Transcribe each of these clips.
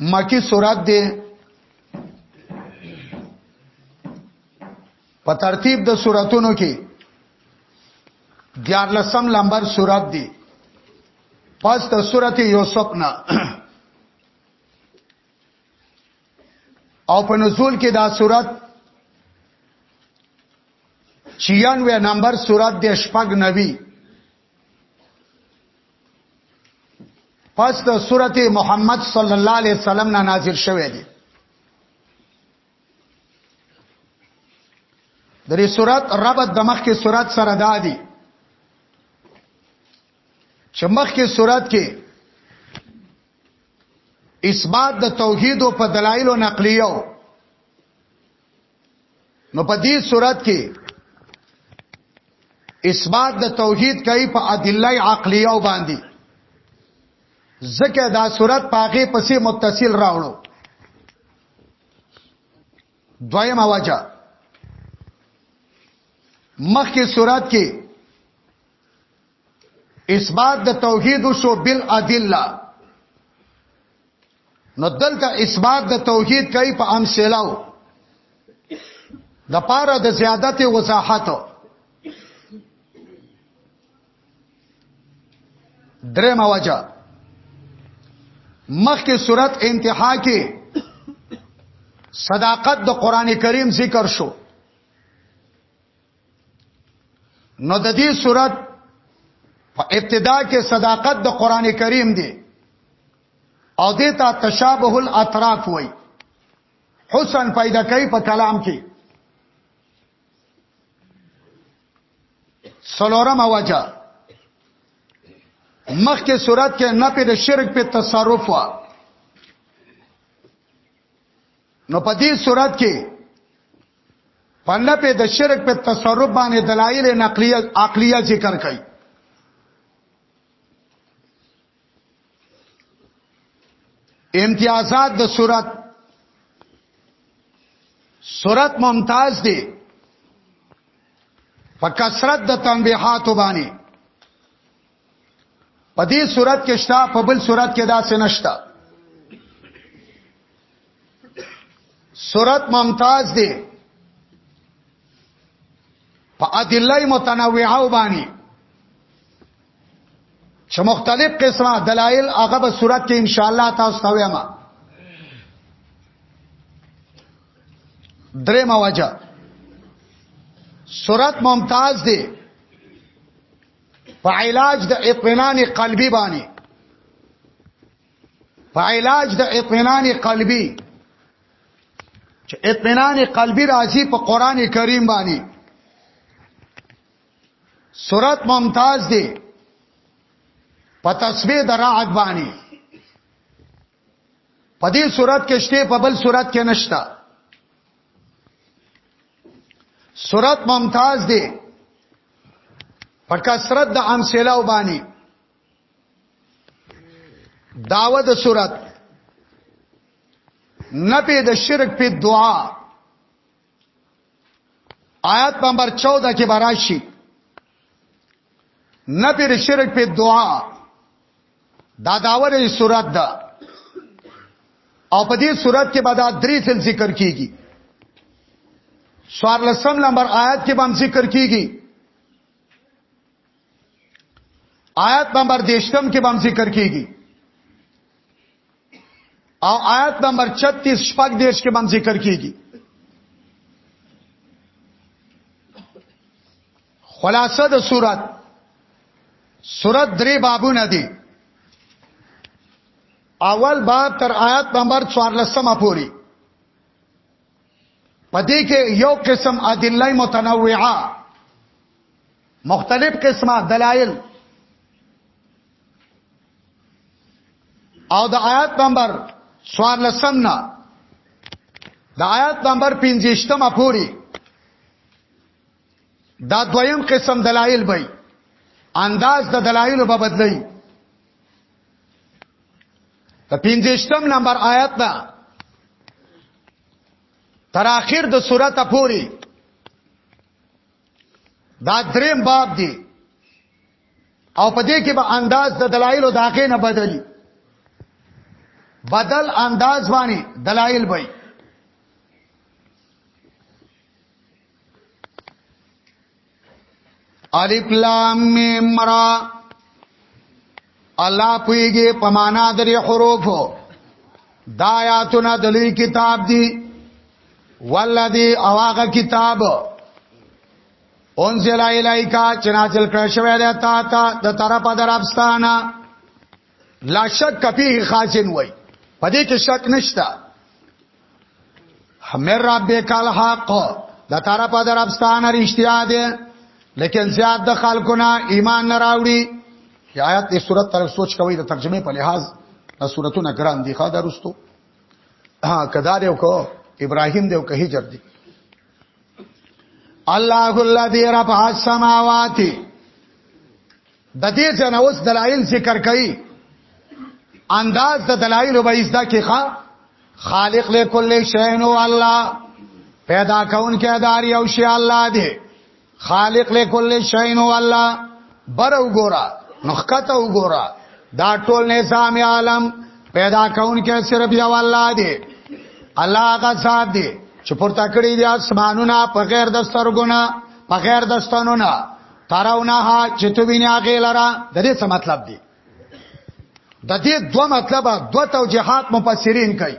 مکی سورات دی په ترتیب د سوراتونو کې دیار لسم لمبر سورات دی پس د سورت یوسف نه او په نزول کې دا سورات 96 نمبر سورات د شپږ نبی پس د سورته محمد صلی الله علیه وسلم نه نازل شوه دی درې سورات ربط د مخ کې سورات سره دادی چې مخ کې سورات کې اثبات د توحید او په دلایل نقلیو نو په دې صورت کې اثبات د توحید کوي په ادله عقلیه او باندې ځکه دا صورت پاغه پسې متصل راوړو دویم وجه مخکې صورت کې اثبات د توحید شو بالادله نو دلته اثبات د توحید کوي په امثله د پاره د زیادت وضاحت درېمه وجه مخکې صورت انتها کې صداقت د قران کریم ذکر شو نو د دې صورت په ابتدا کې صداقت د قران کریم دی او دیتا تشابه الاطراف وای حسن پیدا کوي په کلام کې سلورم وجه مخکې صورت کې نه په شرک په تصرف وا نو په دې صورت کې پنه په د شرک په تصرف باندې دلایل نقلیه عقلیه ذکر کړي امتیازات د صورت صورت ممتاز دی په کثرت د تنبیحات باندې په دې صورت کې شته په بل صورت کې دا څه نشته صورت ممتاز دی په ادله متنوعه باندې چې مختلف قسمه دلایل هغه به صورت کې ان شاء الله تاسو ته وایم درې مواجه صورت ممتاز دی په علاج د اطمینان قلبي باندې په علاج د اطمینان قلبي چې اطمینان قلبي راځي په قران کریم باندې سورت ممتاز دی په تسبیح د رعد باندې په دې سورت کې شته په بل سورت کې نشتا سورت ممتاز دی په کثرت د امثله وبانی داوه د سورت نپی د شرک په دعا آیات نمبر 14 کې براشي نبی د شرک په دعا دا داوره صورت ده او په دې صورت کې به دا درې ځل ذکر کیږي سوار لسم نمبر آیات کې به ذکر کیږي آیات نمبر دیشتم کې به ذکر کیږي او آیت نمبر 36 شپږ دیش کې باندې ذکر کیږي خلاصه د صورت صورت درې بابونه دي اول باب تر آیات نمبر 14 پورې پدې کې یو قسم ادله متنوعه مختلف قسمه دلایل او د آیات نمبر 14 نه د آیات نمبر 15 تمه پوری دا دویم قسم دلایل به انداز د دلایل په بدلی د 15 نمبر آیات نه تر اخر د سورته پوری دا دریم باب دی او په دې کې به انداز د دلایل د هغه نه بدلی بدل انداز باندې دلایل وای الف لام میم را الله پویږي په معنا درې حروف دا آیاتونه د لوی کتاب دي والذي اواغه کتاب انزل الایکا چې نازل کړی شوی دی تا ته د طرفه دربستانه لا شک فيه خازن وای په دې کې شک نشته همر ربک الحق د طرفه دربستانه رښتیا دی لیکن زیاد د خلکو نه ایمان نه راوړي یا آیات دې صورت طرف سوچ کوي د ترجمه په لحاظ د صورتونو ګران دي خا درستو ها کدا دیو کو ابراهیم دیو که هجر دی الله الذي رفع السماوات د دې څنګه اوس دلایل ذکر کړي انداز د دلایل به ایستا کې ښا خالق له کل شی نو الله پیدا کون کې دار یو شی الله دی خالق له کل شی نو الله بر وګورا نو ښکته وګورا دا ټول نظام عالم پیدا کون کې صرف یو الله دی الله هغه ذات دی چې پورته کړی دی اسمانونه په غیر د سترګونه په غیر د ستنونه تراونه چې تو ویني هغه لره د دې څه مطلب دی د دې دوه مطلب دوه توجيهات مفسرین کوي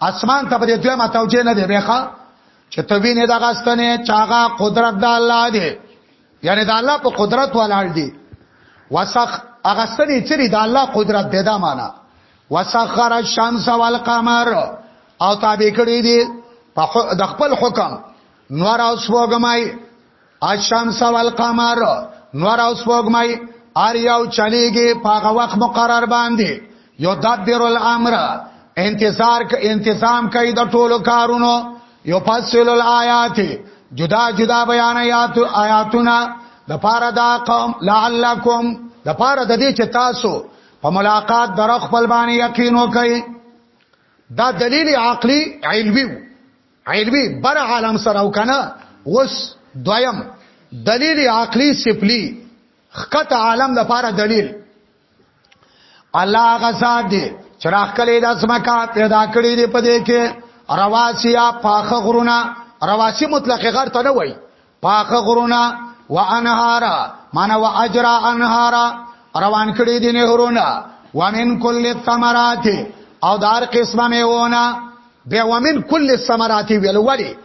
اسمان ته بده دوی متوجه نه دی بهخه چې ته وینې دغه ستنه چاغه قدرت د الله دی یعنی د الله په قدرت ولاړ دی وسخ هغه ستنه چې د الله قدرت دی دا معنا وسخر الشمس والقمر او تابع کړی دی د خپل حکم نور او سوګمای الشمس والقمر نور او سپوږمۍ ار یو چلیږي په وخت مقرر باندې یو دبر الامر انتظار ک انتظام کوي د ټولو کارونو یو فصل الایات جدا جدا بیان آیات آیاتونه د پاره دا قوم لعلکم د پاره د دې چې تاسو په ملاقات در خپل باندې یقین وکړئ دا دلیل عقلی علمی وو علمي بر عالم سره او کنه وس دویم دلیل عقلی سپلی خکت عالم د پاره دلیل الله غزاد دی چراغ کلی د اسمکا پیدا کړی دی په دې کې رواسیا پاخه غرونه رواسی مطلق غر ته نه وای پاخه غرونه وانهارا معنا واجرا انهارا روان کړي دي نهرونه ومن کل الثمرات او دار قسمه میونه بیا ومن کل الثمرات ویل وړي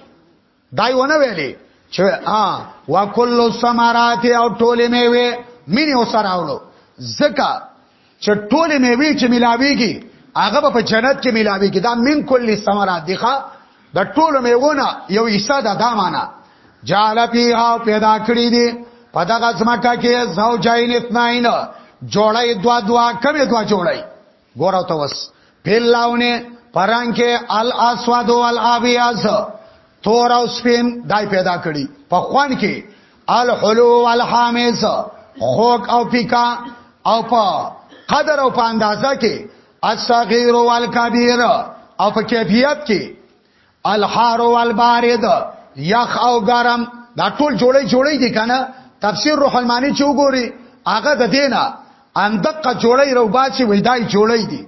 دای ونه ویلي چې ا وکل الثمرات او ټوله میوه مینه وسراولو زکه چې ټول میوه چې ملاويږي هغه په جنت کې ملاويږي دا من کل ثمرات دغه د ټول میوونه یو حصہ ده دا معنا جعل فیها پیدا کړی دی په دغه ځمکه کې زوجین اثنین جوړای دوا دوا کمه دوا جوړای ګورو ته وس پیلاونه پران کې الاسواد والابیاز تور او سپین دای پیدا کړی په خوان کې الحلو والحامز خوک او پیکا او په قدر او په اندازه کې الصغير والكبير او په کیفیت کې الحار والبارد یخ او ګرم دا ټول جوړې جوړې دي کنه تفسیر روح المانی چې وګوري هغه د دینه اندقه جوړې روباسي وېدای جوړې دي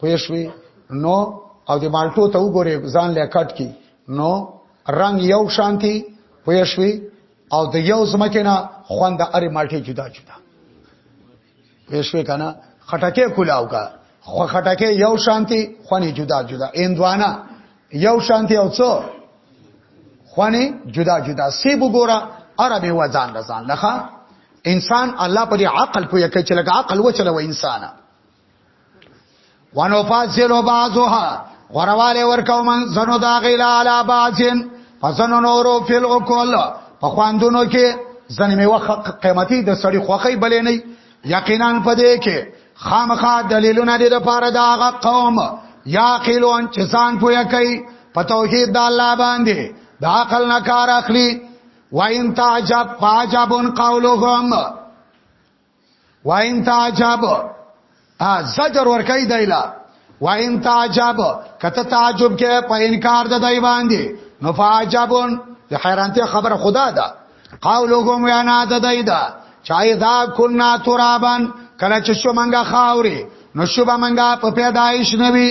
پوه شوي نو او د مالټو ته وګوري ځان له کټ کی نو رنگ یو شانتی پوه شوي او د یو زمکه نه خوند اری مالټي جدا جدا پوه شوي کنه خټکه کولاو کا خو خټکه یو شانتی خونی جدا جدا اندوانا یو شانتی او څو خونی جدا جدا سی وګوره عربي وزن لزان لخه انسان الله پر عقل پوهه کوي چې لکه عقل وچلوي انسانه ونفصل بعضها غرواله ورکو من زنو دا غیلا علا بعضین فزنو نورو فی العقل په خواندونو کې زنه می وخت قیمتي د سړی خوخی بلې نه یقینا پدې کې خامخا دلیلونه دي د پاره دا غ قوم یا قیلون چې ځان پویا کوي په توحید د الله باندې د عقل نه کار اخلي وان تعجب فاجبن قولهم وان تعجب ا زجر ور کوي دایلا وان تعجب کته تعجب کې په انکار د دای باندې نو فعجبون د حیرانتیا خبره خدا ده قولهم وینا د دای ده چای دا کنا ترابن کله چې شو منګه خاوري نو شو منګه په پیدایش نوي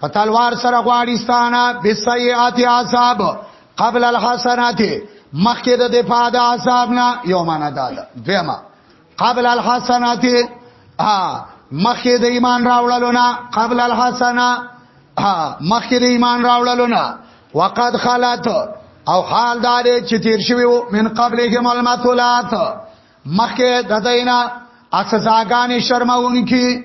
په تلوار سره غواړي ستانه بسیئات عذاب قبل الحسنات مخکې د دفاع د عذاب نه یو معنا دا ده دیمه قبل الحسنات ها مخکې د ایمان راوړلو نه قبل الحسنه ها مخکې د ایمان راوړلو نه وقد خلات او حال دا دی چې تیر شوی من قبلهم المثلات مخکې د دینا اکسزاګانې شرمونکي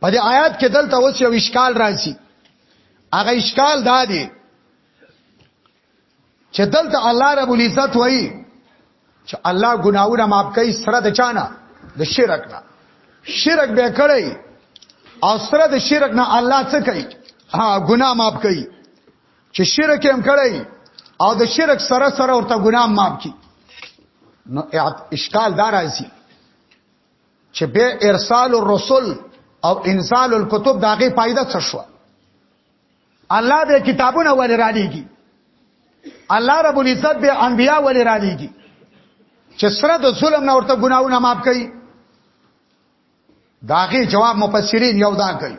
په دې آیات کې دلته اوس یو اشکال راځي هغه اشکال دا دی چې دلته الله رب العزت وایي چې الله ګناونه معاف کوي سره د چانه د شرک نه شرک به کړی او سره د شرک نه الله څه کوي ها ګناه معاف کوي چې شرک هم کړی او د شرک سره سره ورته ګناه معاف کی نو اشکال دار راځي چې به ارسال الرسل او انزال الكتب داغه فائدہ څه شو الله به کتابونه ولې را لېږي الله رب العزت به انبیا ولې را لېږي چې سره د ظلم نه ورته ګناونه معاف کړي داغه جواب مفسرین یو دا کوي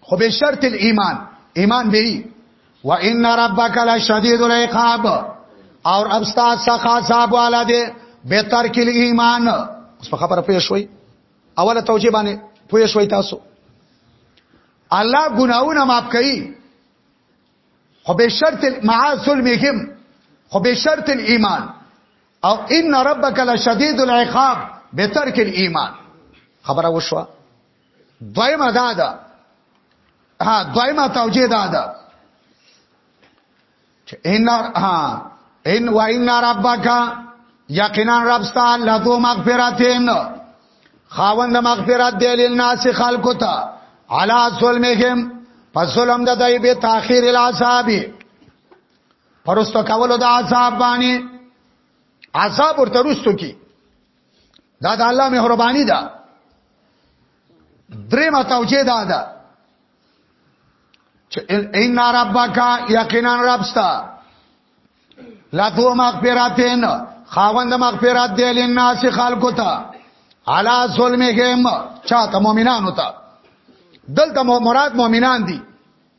خو به شرط الایمان ایمان به و ان ربک لشدید العقاب اور اب استاد سخا صاحب والا دے به ترک الایمان اوس په خبره پوه شوي اوله توجیه باندې پوه شوي تاسو الله ګناونه معاف کوي خو به شرط مع ظلمهم خو به شرط الايمان او ان ربک لشدید العقاب به ترک الايمان خبره وشوه دویمه دا ده ها دویمه توجیه دا ده چې ان ها ان و ان ربک یقینا رب ستا لذو مغفرتین خاوند مغفرت دی لناس خلقو ته علا ظلمهم پس ظلم د دای به تاخير العذاب پرستو کولو د عذاب باندې عذاب ورته رستو کی دا د الله مهرباني ده درې ما توجه ده ده چې ان ربک یقینا ربستا لا تو مغفرتین خاوند مغفرت دی لناس خلقو ته علا ظلمهم چاته مؤمنانو ته دلته مراد مؤمنان دي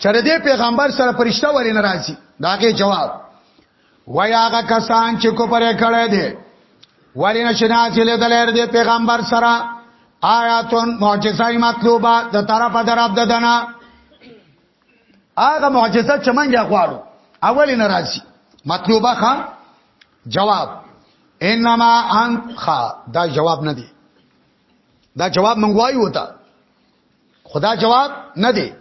چې د دې پیغمبر سره پرشته ولې ناراضي داګه جواب وای هغه کسان چې کو پرې کړه دي ولې نشنا چې له دلر دې پیغمبر سره آیاتون معجزای مطلوبه د طرف درب ددنه هغه معجزه چې منګه غواړو اولې ناراضي مطلوبه ښا جواب انما انت خا دا جواب نه دی دا جواب منغوای وتا خدا جواب نه دی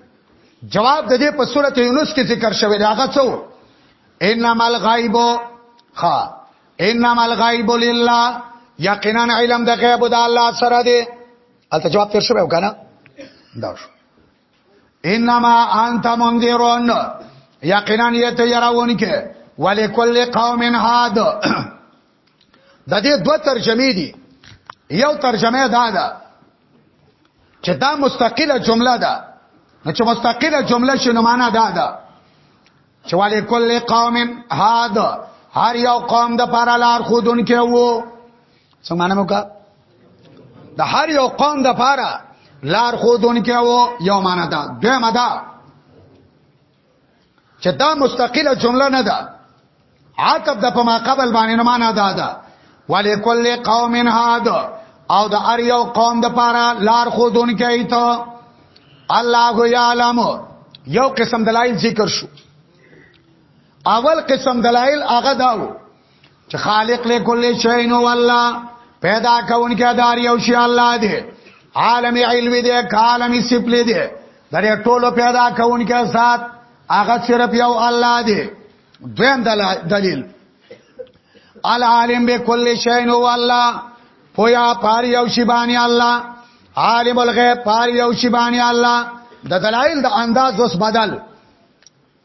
جواب د دې په سورته یونس کې ذکر شوی دی هغه څو انما الغیب خا انما الغیب لله یقینا علم د غیب د الله سره دی البته جواب تر شوی وکنه دا شو انما انت منذرون یقینا یته يرون کې ولکل قوم هاد د دې دوه ترجمې دي یو ترجمه دا ده چې دا مستقله جمله ده نو چې مستقله جمله شنو معنا دا ده چې والي کل قوم هاد هر یو قوم د پاره لار خودون کې وو څه معنا مو کا د هر یو قوم د پاره لار خودون کې وو یو معنا دا دوه معنا چې دا مستقله جمله نه ده عتب د په ما قبل باندې نه معنا ده ده ولکل قوم هاد او د ار یو قوم د پاره لار خودون کوي ته الله یعلم یو قسم دلایل ذکر شو اول قسم دلایل هغه داو چې خالق له کل شی نو الله پیدا کونکي دار یو شی الله دی عالم علم دی کالم سپل دی درې ټولو پیدا کونکي ذات هغه صرف یو الله دی دویم دلیل العالم بكل شی نو الله پویا پار یو شی باندې الله عالم الغیب پار یو شی باندې الله د دلایل د انداز وس بدل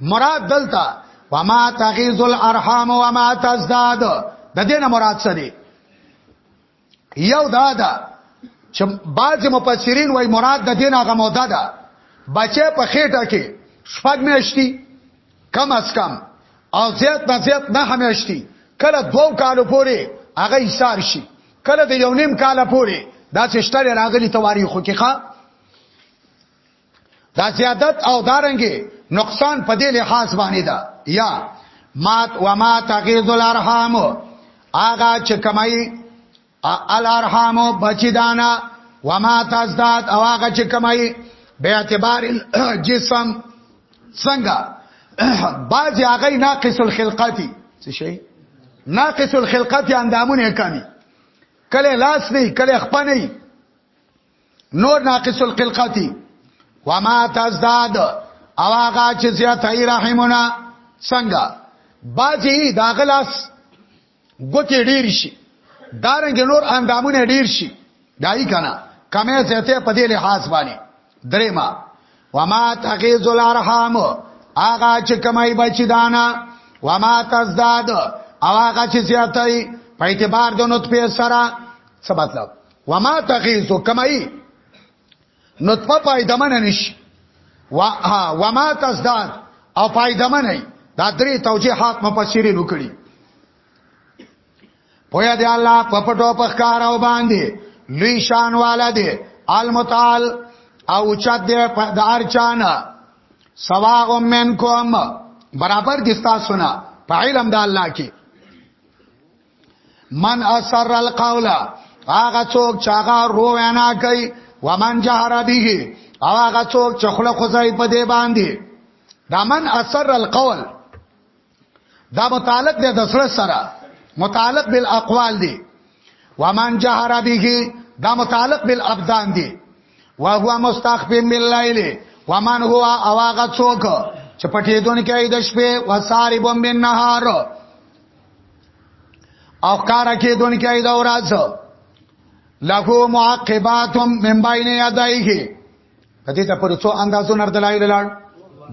مراد دلته وما تغیز الارحام وما تزداد د دینه مراد څه دی یو دا ده چې بعض مفسرین وای مراد د دینه هغه موده ده بچه په خېټه کې شپږ میاشتي کم از کم او زیات نه زیات نه همیاشتي کله دوو کالو پورې هغه ایثار شي کله د یو نیم کال پورې دا چې شته راغلي تواریخو کې ښا دا زیادت او دارنګي نقصان په دې لحاظ باندې ده یا مات و ما تغیظ الارحام آغا چې کمای الارحام بچی دانا و ما تزداد او آغا چې کمای به اعتبار جسم څنګه بعض هغه ناقص الخلقتی څه شي ناقص الخلقتی اندامونه کمی کله لاس نه کله خپنه نور ناقص القلقتی وما تزداد او هغه چې زیات ای رحمنا څنګه بازی دا غلاس ګوتې ډیر شي دارنګ نور اندامونه ډیر شي دای کنا کمه زیاته په دې لحاظ باندې درېما وما تغیز الارحام هغه چې کمای بچی دانا وما تزداد او هغه چې زیاتای په اعتبار د نطفه سره څه مطلب وما تغیث کمای نطفه پایدمن نشي وا ها وما تزداد او پایدمن نه دا درې توجیهات مفسرین وکړي پویا دی الله په پټو په ښکار او باندې لوی شان والا دی المتعال او چت دی په دار چان سوا منکم برابر دي تاسو نه په علم د الله کې من اثر القول هغه څوک چې هغه رو وینا کوي ومن جهر به او هغه څوک چې خله خدای په دې باندې دا من اثر القول دا متعلق دی د سره سره متعلق بالاقوال دی ومن جهر به دا متعلق بالابدان دی وهو مستخف بالليل ومن هو اواغه څوک چې پټې دونکو د شپې وساربم بالنهار او کار کې دون کې دا ورځ لغو معقبات من بین یدایه کته ته پر څو اندازو نر دلایل لاړ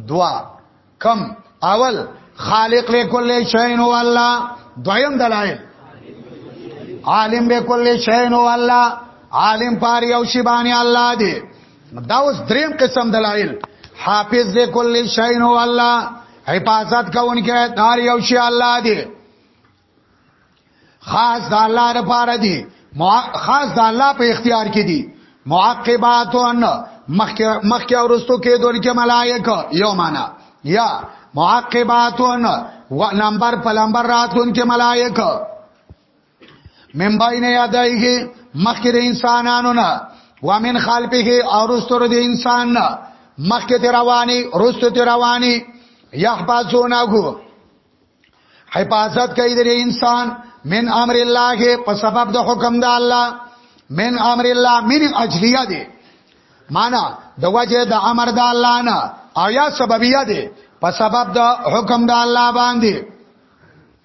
دوا کم اول خالق لكل شيء هو الله دویم دلایل عالم بكل شيء هو الله عالم پاری او شی باندې الله دی دا اوس دریم قسم دلایل حافظ دې کل شین هو الله حفاظت کوونکی دار یو شی الله دی خاص د الله لپاره دی خاص د الله په اختیار کې دی معقبات ان مخکې مخکې ورستو کې دور کې ملائکه یو معنا یا معقبات ان نمبر په نمبر راتون کې ملائکه من باینه یادایږي مخکې د انسانانو نه ومن خلفه او رستور د انسان نه مخکې ته رواني رستو ته رواني یحفظونه کو حفاظت کوي د انسان من امر الله په سبب د حکم د الله من امر الله من اجلیه دی معنا د وجه د امر د الله نه او یا سببیه دی په سبب د حکم د الله باندې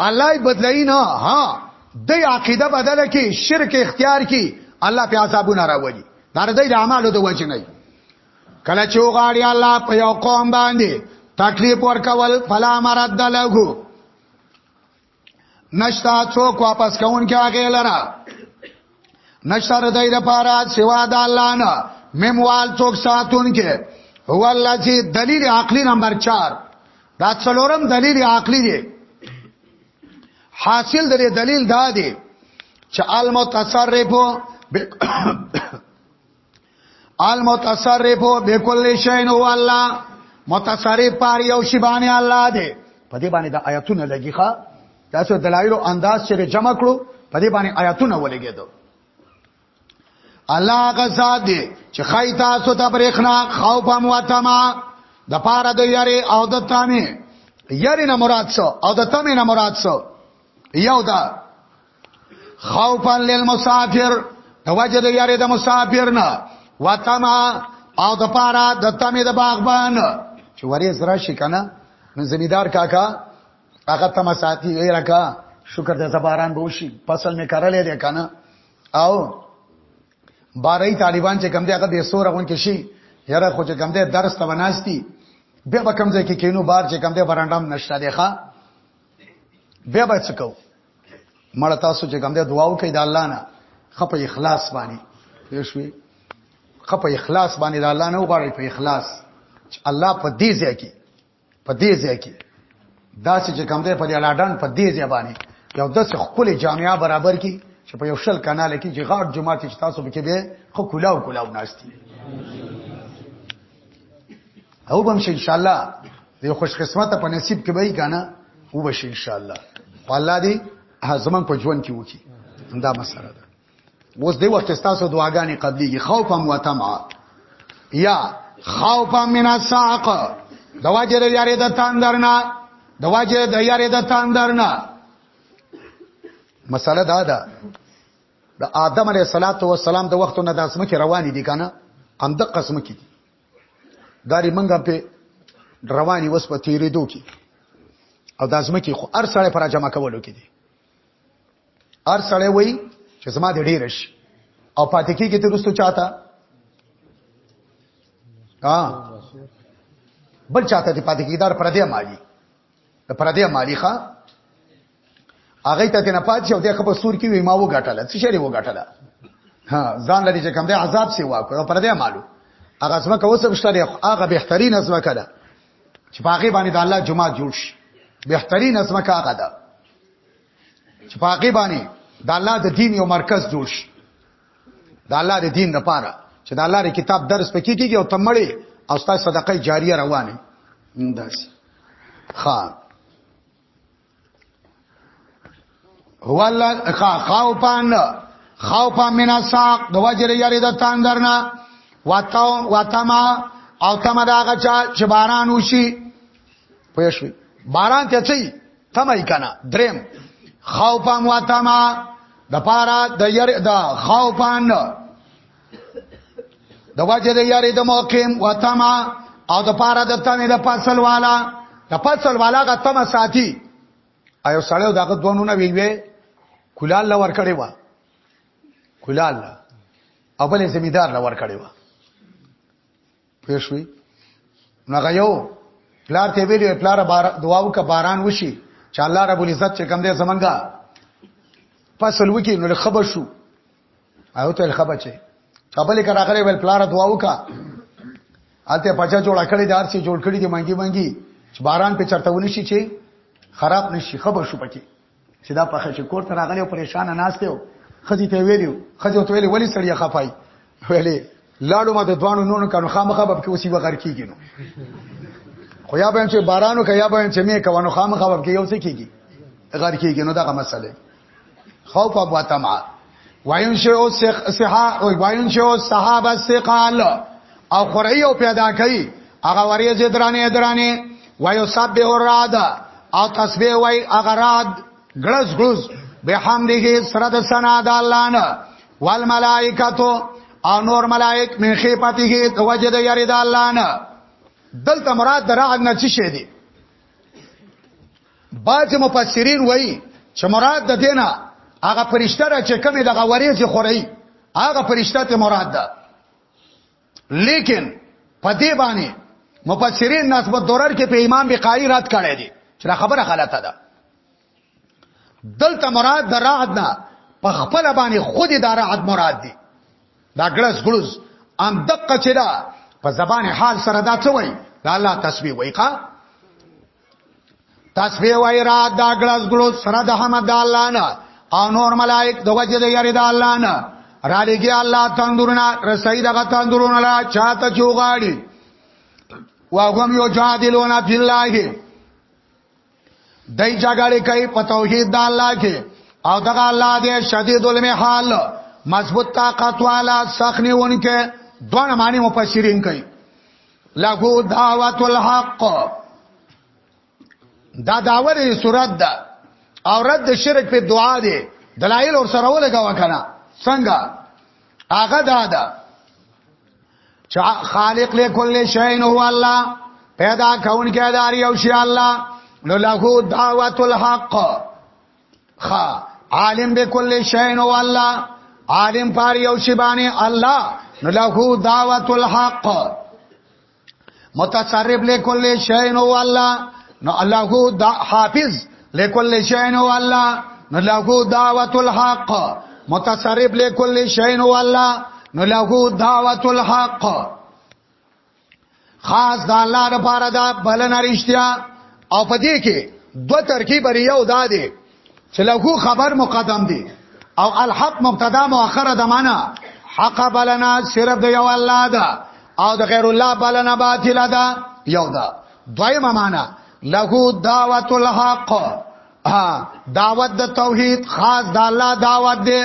الله بدلای نه ها د عقیده بدل کی شرک اختیار کی الله په عذابونه راوړي دا د دې اعمالو د وجه نه کله چې وغاړي الله په یو قوم باندې تکلیف ورکول فلا مرد له نشتا څوک واپس کون کې هغه لره نشتر دای د پاره سوا د الله نه مموال څوک ساتون کې هو الله چې دلیل عقلی نمبر 4 دا څلورم دلیل عقلی دی حاصل د دلیل دا دی چې المتصرف المتصرف بكل شيء هو الله متصرف پر یو شی باندې الله دی په دې باندې د آیاتونه لګي ښا تاسو دلایل او انداز چې جمع کړو په دې باندې آیاتونه ولګېدو الله غزاد دی چې خای تاسو ته برېخنا خوف هم وتما د پاره د یاري او د تامه یاري نه مراد څه او د تامه نه مراد څه یو دا خوفا للمسافر د وجه د یاري د مسافر نه وتما او د پارا د تمه د باغبان چې وری زرا شي کنه نو زمیدار کاکا هغه تم ساتي وی راکا شکر د زباران به وشي فصل می کرلې ده کنه او بارای طالبان چې کم دی هغه د سور غون کې شي یاره خو چې کم دی درس ته وناستی بیا به کم ځای کې کینو بار چې کم دی برانډم نشته دی ښا بیا به څه کوو مړه تاسو چې کوم دې دعا وکړئ د الله نه خپ اخلاص باندې پېښوي خپ اخلاص باندې د الله نه وغواړي په اخلاص چې الله په دې ځای کې په دې ځای کې دا چې کوم دې په دې لاډان په دې ځای باندې یو د څه خپل جامعه برابر کی چې په یو شل کانال کې چې غاټ جمعه چې تاسو به کې به خو کلاو کلاو ناشتي او بم شي ان شاء الله د خوش قسمت په نصیب کې وای کنه او به شي ان شاء الله الله دې زمون په ژوند کې وکی دا مسره ده اوس دی وخت تاسو دعاګانې قبليږي خوفا و طمعا یا خوفا من الساق د واجر یارې د تاندرنا د واجر د یارې د تاندرنا مسله دا ده د آدم علیه الصلاۃ والسلام د وخت نه د اسمکه رواني دي کنه هم د قسم کې دي داري منګه په رواني وس په تیرې دوه کې او د اسمکه خو هر سړی پر جمع کولو کې دي هر سړی وای چې زما د ډیر شي او پاتې کېږي ته رستو چاته ها بل چاته دې پاتې کېږي دار پر دې مالی د پردې مالی ښا هغه ته نه پات شو د خپل سور کې وی ما وګټل څه شری وګټل ها ځان لري چې کوم د عذاب سی واکو پر دې مالو هغه سم کو څه مشته هغه بهترین ازمه کړه چې پاګې باندې د الله جمعه جوړ شي بهترین ازمه کا هغه ده چې پاګې باندې د الله د دین یو مرکز جوړ شي د الله د دین لپاره چې د الله د کتاب درس پکې کیږي او تمړي او ستاسو صدقه جاریه روانه داس خا هو الله خا خوفان خوفا من ساق د وجر یری د تاندرنا واتو واتما او تما دا غچا چې باران وشي پوه شئ باران ته چي تمای کنه دریم خوفم واتما د پارا د ير د خوفان د واجه د یاري د موقم واتما او د پارا د تمه د فصل والا د فصل والا غ تمه ساتي ایو سړیو دغه دوونه وی وی کولال لور کړي وا کولال او بلې زمیدار لور کړي وا پېښوي نغه یو پلار ته ویلې پلار بار دعا وکړه باران وشي چې الله رب العزت چې کوم دې زمنګا فصل وکي نو خبر شو او ته خبر چې خپل کړه غره ول پلار دعا وکړه اته پچا جوړ کړی دار سي جوړ کړی دی منګي منګي چې باران په چرته ونی شي چې خراب نشي خبر شو پکې چې دا پخه چې کور ته راغلی او پریشان ناشته او خځې ته ویلو خځې ته ویلې ولی سړی خفای ویلې لاړو ما د دوانو نونو کانو خامخا به کې وسی وغر کیږي نو خو یا به چې بارانو کیا به چې می کوانو خامخا به کې یو څه کیږي غر کیږي نو دا مسله خوف او طمع وینشئو صحا وینشئو صحابه ثقال او خورئی او پیدا کوي هغه وریځ درانه درانه ويسبح الرعد او تسبیح وای هغه رعد غلس غلس به حمده سره د سنا د الله نه والملائکتو او نور ملائک من خیفته د وجد یری د الله نه دلته مراد د رعد نه څه شی دی بعض مفسرین وایي چې مراد د دینه هغه فرشته را چې کومه دغه وریځ خوري هغه فرشته ته مراد ده لیکن په دې باندې مفسرین نسبت دورر کې په امام بقای رات کړی دي چې خبره غلطه ده دلته مراد د رعد نه په خپل باندې خود د رعد مراد دي دا ګړس ګړس ام دقه چې دا په زبان حال سره دا څه وای دا الله تسبیح وای ښا تسبیح وای را دا ګلاس ګلو سره د حمد الله نه او نور ملائک د وجه د یری د الله نه را لګي الله تندورنا رسید غ تندورنا لا چاته چوغاړي واغم یو جادلون فی الله دای جګړه کوي په توحید د الله کې او دغه الله دې شدید المحال مضبوط طاقت والا سخنی ونکه دوه معنی مفسرین کوي لهو دعوت الحق دا داوره صورت ده او رد شرک په دعا دی دلایل اور سره ولګاو کنه څنګه هغه دا ده چې خالق له کل شی نو الله پیدا کون کې دار یو شی الله نو له دعوت الحق خا عالم بكل شيء والله عالم پار یو شی باندې الله نو له دعوت الحق متصرف لكل شيء والله نو الله دا حافظ لكل شيء والله نو له دعوت الحق متصرف لكل شيء والله نو له دعوت الحق خاص د الله لپاره دا بلنه رښتیا او په دې کې دو ترکیب لري یو دا دی چې له خبر مقدم دی او الحق مبتدا مؤخر د معنا حق بلنا صرف د یو الله دا او د غیر الله بلنا باطل دا یو دا دویمه معنا له دعوت الحق دعوت د توحید خاص د الله دعوت دی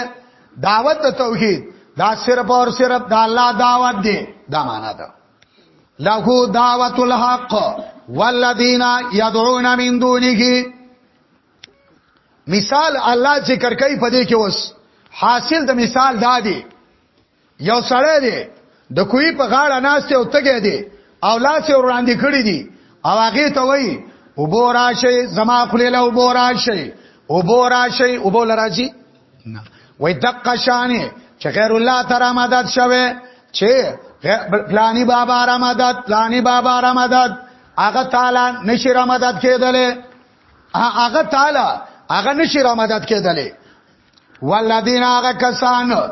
دعوت د توحید دا صرف اور صرف د الله دعوت دی دا معنا ده له دعوت الحق والذین يدعون من دونه مثال الله ذکر کوي په دې کې اوس حاصل د مثال دا دی یو سړی دی د کوی په غاړه ناشته او تګی دی او لاس یې وړاندې کړی دی او هغه ته وایي وبو راشي زما خلیله وبو راشي وبو راشي وبو لراځي نه وای دقه شانې چې غیر الله تعالی مدد شوه چې پلانی بابا را مدد پلانی بابا را مدد هغه تعالی نشي را مدد کېدلې هغه تعالی هغه نشي را مدد کېدلې والذین هغه کسان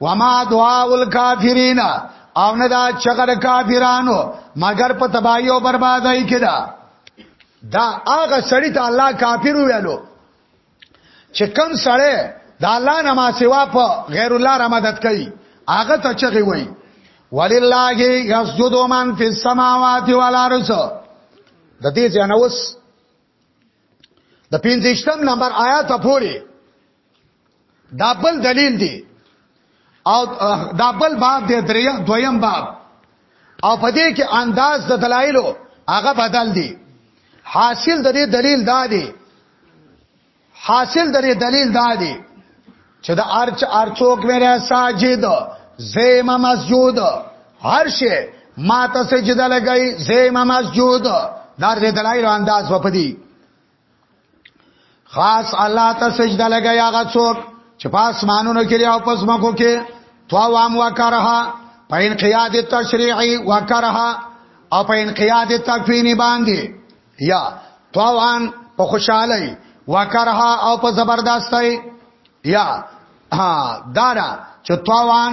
وما دعاء الکافرین او نه دا چغر کافرانو مگر په تباہی او بربادی کې دا دا هغه سړی ته الله کافر ویلو چې کم سړی دا الله نه ما سوا په غیر الله را مدد کوي هغه ته چغي وای ولله یسجد من فی السماوات والارض د دې ځنوس د 15 نمبر آیات پورې دا بل دلیل دی او دا بل باب دی دریم دویم باب او په دې کې انداز د دلایلو هغه بدل دی حاصل د دې دلیل دا دی حاصل د دې دلیل دا دی چې د ارچ ارچوک میرا ساجد زیم مسجود هر شی ما ته سجده لګی زیم مسجود دا د دلایلو انداز وپدی خاص الله ته سجده لګي هغه څوک چې پاس مانونو کې او پس مکو کې توا وام وکرها په انقیاد تشریعي وکرها او په انقیاد تکوینی باندې یا توان په خوشحالي وکرها او په زبردستۍ یا ها دارا چې توان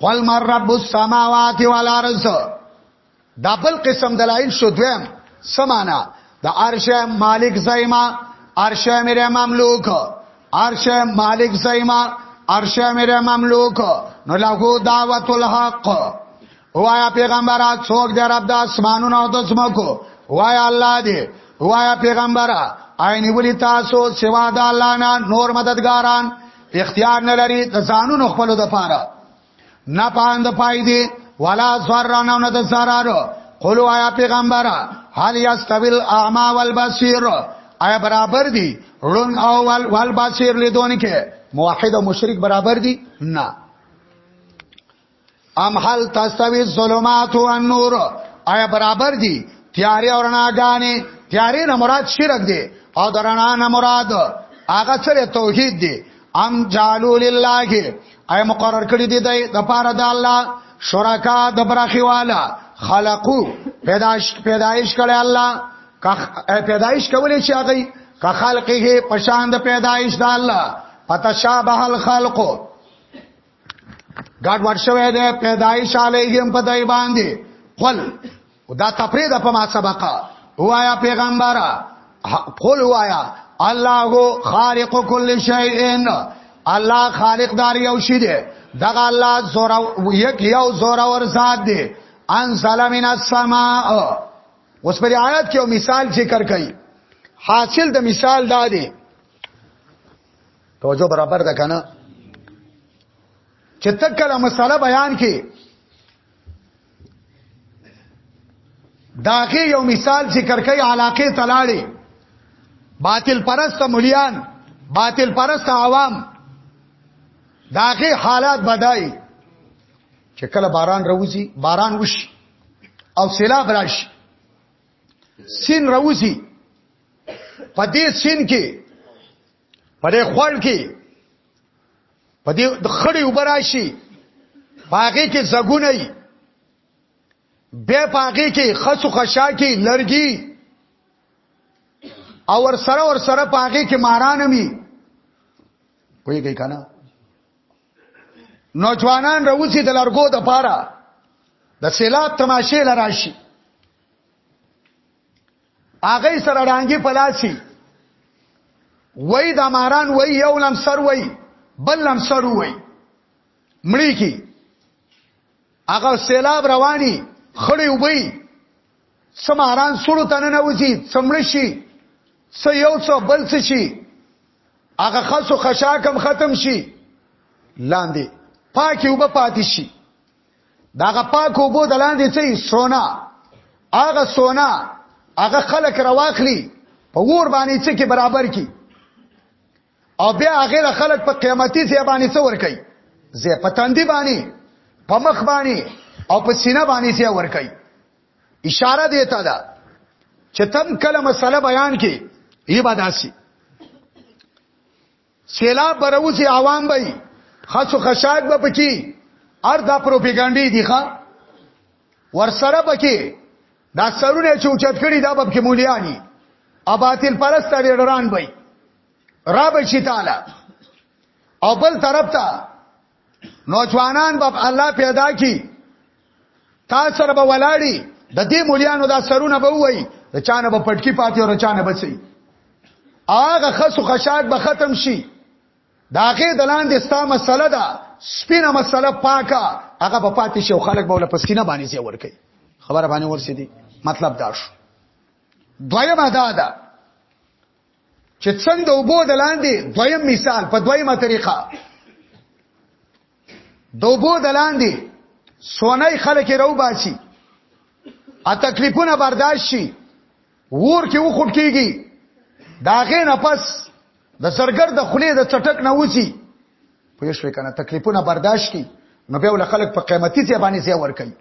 قل مر رب السماوات والارض دا بل قسم دلایل شو دویم سمانا د عرش مالک زایما عرش میرا مملوک عرش مالک زایما عرش میرا مملوک نو له دعوت الحق وایا پیغمبره څوک دی رب د اسمانونو او د زمکو وایا الله دی وایا پیغمبره عین ولی تاسو سوا د الله نه نور مددګاران اختیار نه لري د ځانونو خپل د پاره نه پاند پای دی ولا ضرر نه د ضرر قولوا آیا پیغمبر هل یستویل اعما والبصیر آیا برابر دي رون او ول ول بصیر لیدون کې موحد او مشرک برابر دي نه ام هل تستوی الظلمات والنور آیا برابر دي تیارې او رڼاګانې تیارې نه مراد شرک دی او درنا نه مراد هغه سره توحید دی ام جالو لله آیا مقرر کړی دی د پاره د الله شرکا د برخي والا خلقو پیدائش پیدائش کړي الله کا پیدائش کولې چې هغه کا خلقه پشان د پیدائش د الله پتشابه الخلق ګډ وډ شوی دی پیدایش علیهم په دای باندې قل دا تفرید په ما سبقه وایا پیغمبر قل وایا الله خالق کل شیء الله خالق دار یو شی دی دغه الله زور یک یو زور ور ذات دی انزل من السماء اوس پر آیات کې مثال ذکر کړي حاصل د مثال دا دی توجه برابر ده کنه چې تکله مسله بیان کې داغه یو مثال ذکر کوي علاقه تلاړي باطل پرست مليان باطل پرست عوام داغه حالات بدای چې کله باران راوځي باران وشي او سیلاب راشي سین راوځي په دې سین کې په دې خړ کې په دې خړې وبراشي باغې کې زګونه وي به باغې کې خسو خشا کې لرګي او ور سره ور سره باغې کې ماران مي کوي کوي کنه نوجوانان روزي د لرګو د پاره د سیلاب تماشه لراشي هغه سره رانګي پلاسي وای د ماران وای یو لم سر وای بل لم سر وای مړی کی هغه سیلاب رواني خړې وبي سماران سړو تنه نه وځي څمړ شي څ یو څو بل څه شي هغه خاصو خشاکم ختم شي لاندې پاکي وب پاتې شي دا غپاک وبو دلاندې چي سونا هغه سونا هغه خلک رواخلی په ور باندې چې کې برابر کی او بیا هغه خلک په قیامتي ځای باندې څور کوي زه پتاندی باندې په مخ باندې او په سینه باندې ځای ور کوي اشاره دیتا ده چې تم کله مسله بیان کی یی باداسي سیلاب بروسی عوام بای خاصو خشاک به پکی ار دا پروپیګانډي دي ښا ورسره پکی دا سرونه چې اوچت کړي دا به کې مولیانی اباطل پرست ډران بای را بشی تعالی او بل طرف ته نوجوانان به الله پیدا کی تا سره به ولاړی د دې مولیانو دا سرونه به وای د چانه به پټکی پاتې او چانه به سي هغه خسو خشاک به ختم شي داغه دلان د ستا مسله ده سپینه مسله پاکه هغه په پاتې شو خلک به ول پسینه باندې زی ورکي خبره باندې ورسېدي مطلب دا شو دویمه دا ده چې څنګه وبو د لاندې دویم مثال په دویمه طریقه دوبو د لاندې سونای خلک راو باسي ا تکلیفونه برداشت شي ور کې و خټ کیږي داغه نه پس د سرګر د خلې د چټک نه وسی پوه شو کنه تکلیفونه برداشت کی نو به ول خلک په قیمتي ځای باندې ځای ور کوي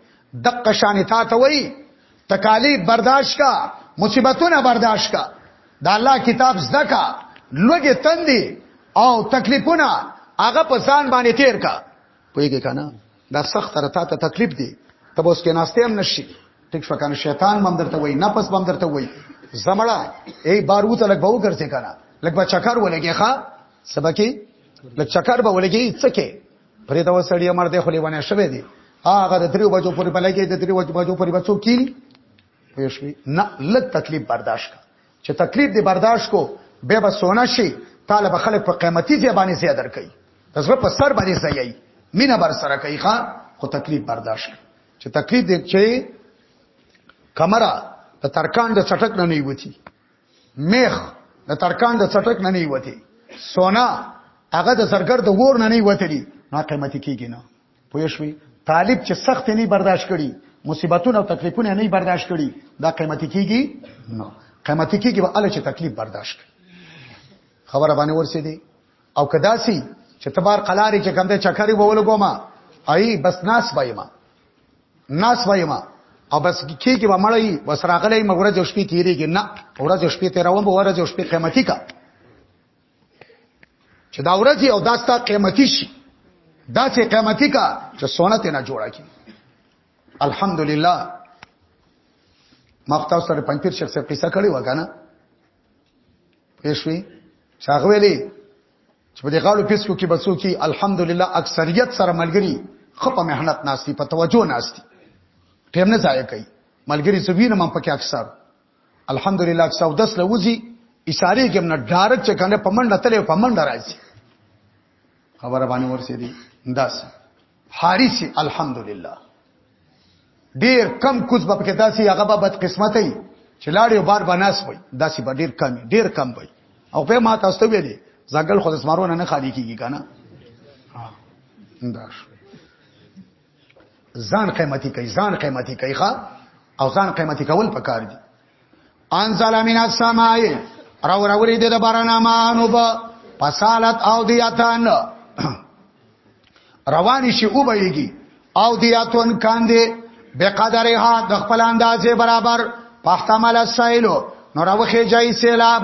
دقه شان تا ته وای تکالیف برداشت کا مصیبتونه برداشت کا د الله کتاب زده کا لوګي تندي او تکلیفونه هغه په ځان باندې تیر کا پوهیږي کنه دا سخت تر تا ته تکلیف دی ته اوس کې ناشته هم نشي ټیک شو کنه شیطان مم درته وای نفس مم درته وای زمړه ای بارو ته لګ بو ګرځي کنه لګ با چکر ولګي ښا سبکی لګ چکر به ولګي څکه پرې دا وسړی امر دی خلی ونه شوه دی هغه د دریو بجو پورې بلګي د دریو بجو پورې بچو کی پېښوي نه لږ تکلیف برداشت چې تکلیف دې برداشت کو به به سونه شي تعالی به خلک په قیمتي ځای باندې زیات درکړي د زړه په سر باندې ځایي مینه بر سره کوي ښا خو تکلیف برداشت چې تکلیف دې چې کمره د ترکان د چټک نه نه وتی میخ د ترکان د چټک نه نه وتی سونا هغه د زرګر د ور نه نه وتی نه قیمتي کیږي نه پوه شوي طالب چې سخت نه برداشت کړي مصیبتونه او تکلیفونه نه برداشت کړي دا قیمتي کیږي نه قیمتي کیږي به ال چې تکلیف برداشت کړي خبره باندې ورسې دي او کداسي چې تبار قلاري چې کوم د چکرې وولو ګوما ای بس ناس بایما ناس بایما او بس کیږي به مړی وسراغلې مغرض شپې تیریږي نه ورځ شپې تیروم ورځ شپې قیمتي کا چې دا ورځي او دا ستا قیمتي شي دا چې قیمتي کا چې سونت نه جوړه کی الحمدلله مخته سره پنځپیر شخص قصه کړي وکنه پېښوي شاغ ویلي چې په دې غاړو پیسو کې بسو کې الحمدلله اکثریت سره ملګری خپه مهنت ناشتي په توجه ناشتي ټیم نه ضایع کوي ملګری زوینه مم پکې اکثر الحمدلله چې سو دس لوزي اشاره کې نه ډایرک چې کنه پمنډه تلې پمنډه راځي خبره باندې ورسې دي انداز حارث الحمدلله ډیر کم کوز په کې داسي هغه به بد قسمت وي چې لاړې بار بناس وي داسي به ډیر کم ډیر کم وي او په ما تاسو ته ویلي ځنګل خود اسمارونه نه خالي کیږي کنه انداز ځان قیمتي کوي ځان قیمتي کوي ښا او ځان قیمتي کول پکار دي ان سلامین السماء راو راوري د باران مانو په فصالت او دیاتان رواني شي او بهږي او دیاتون کاندې به قدرها د خپل اندازې برابر پختمل السائلو نو راوخه جاي سیلاب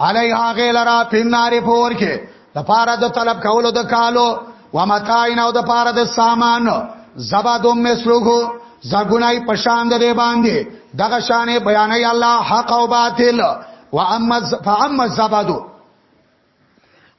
علیها غیلرا په نار پور کې د پاره د طلب کولو د کالو و متاین او د پاره د سامان زبادو مثلوغو زګونای پشان د دی باندې دغه شانې بیانې الله حق او باطل و اما فاما زبادو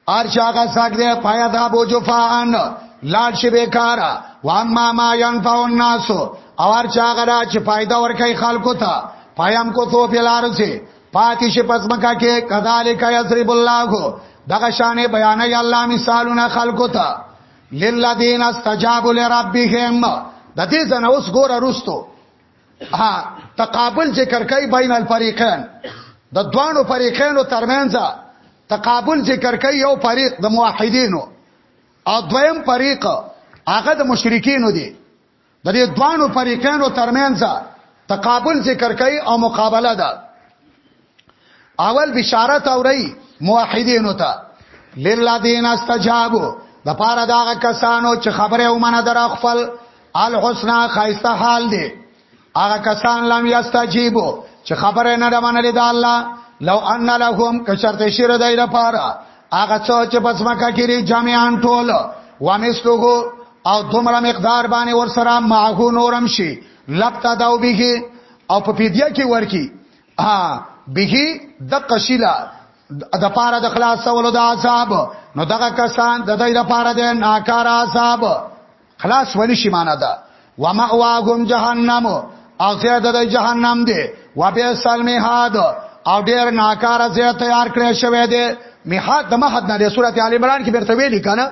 ارش هغه ساک دی پایا دا بو جفان لاړ شي بیکارا وان ما ما ينفع الناس او ارش هغه را چې فائدہ ورکړي خلکو ته پایم کو تو پیلار سي پاتې شي پسمکا کې کذالک یضرب الله دغه شانې بیانې الله مثالونه خلکو ته للذین استجابوا لربهم د دې ځنه اوس ګوره رستو ها تقابل ذکر کوي بین الفریقین د دوانو فریقینو ترمنځ تقابل ذکر کوي یو فریق د موحدینو او دویم فریق هغه د مشرکینو دی د دې دوانو فریقینو ترمنځ تقابل ذکر کوي او مقابله ده اول بشارت اوري موحدینو ته للذین استجابوا د پاره دا کسانو چې خبره ومنه در خپل الحسنا خیسته حال دی هغه کسان لم یستجیبو چې خبره نه ده منلې د الله لو ان لهم کشرت شر دای لپاره هغه څو چې پس مکه کړي جامعان ټول ومسلوه او دومره مقدار باندې ور سره معه نورم شي لپتا داو به او په پیډیا کې ورکی ها به د قشیلا د پاره د خلاصولو د عذاب نو دغه کسان د دې لپاره د ناکار عذاب خلاص ونی شي معنا ده و ماواهم جهنم او زه د جهنم دی و به سلمی هاد او ډیر ناکار زه تیار کړی شوی دی میحد د محد نه د سورته ال عمران کې برته ویل کنه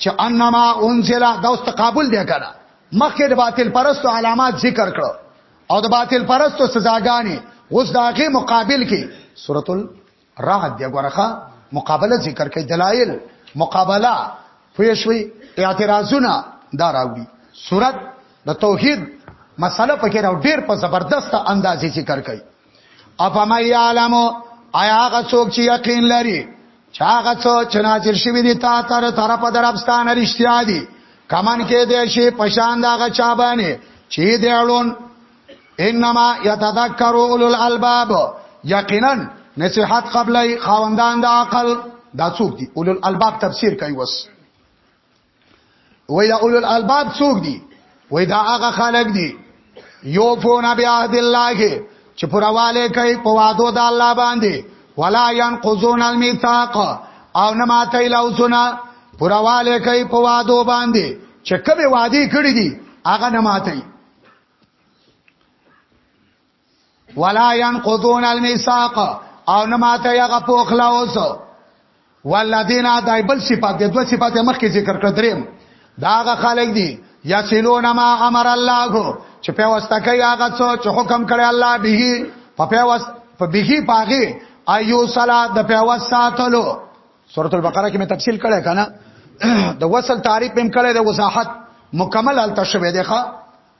چې انما انزل دا اوس تقابل دی کنه مخکې د باطل پرستو علامات ذکر کړو او د باطل پرستو سزاګانې اوس دا غي مقابل کې سورۃ الرعد دی ګورخه مقابله ذکر کوي دلایل مقابله فیشوی اعتراضونه دا راوړي سورۃ د توحید مسله پکې راو ډیر په زبردست اندازې ذکر کوي افما یعلم آیا هغه څوک چې یقین لري چې هغه څوک چې نازل شوی دی تا تر طرف دربستان رښتیا دي کمن کې دې شي پشان دا غا چا باندې چې دې اړون انما يتذكر اولو الالباب یقینا نصيحت قبلې خواندان د عقل دا څوک دي اولو الالباب تفسیر کوي وس وای دا اولو الالباب څوک دي وای دا هغه خلک دي یوفون بیاهد الله چې پرواله کوي په وادو د الله باندې ولا ينقضون الميثاق او نه ماته لوزنا پرواله کوي په وادو باندې چې کومه وادي کړې دي هغه نه ماته ولا ينقضون الميثاق او نه ماته یغه پوخلا اوس والذین دایبل صفات د دوه صفات مخکې ذکر کړ دریم داغه خلک دي یسلون ما امر الله چې په واسطه کوي هغه څو چې حکم کړی الله به په په واسطه په به پاغي ایو صلا د په واسطه ساتلو سورۃ البقره کې مې تفصیل کړی کنه د وصل تعریف هم کړی د وضاحت مکمل التشوی دی ښا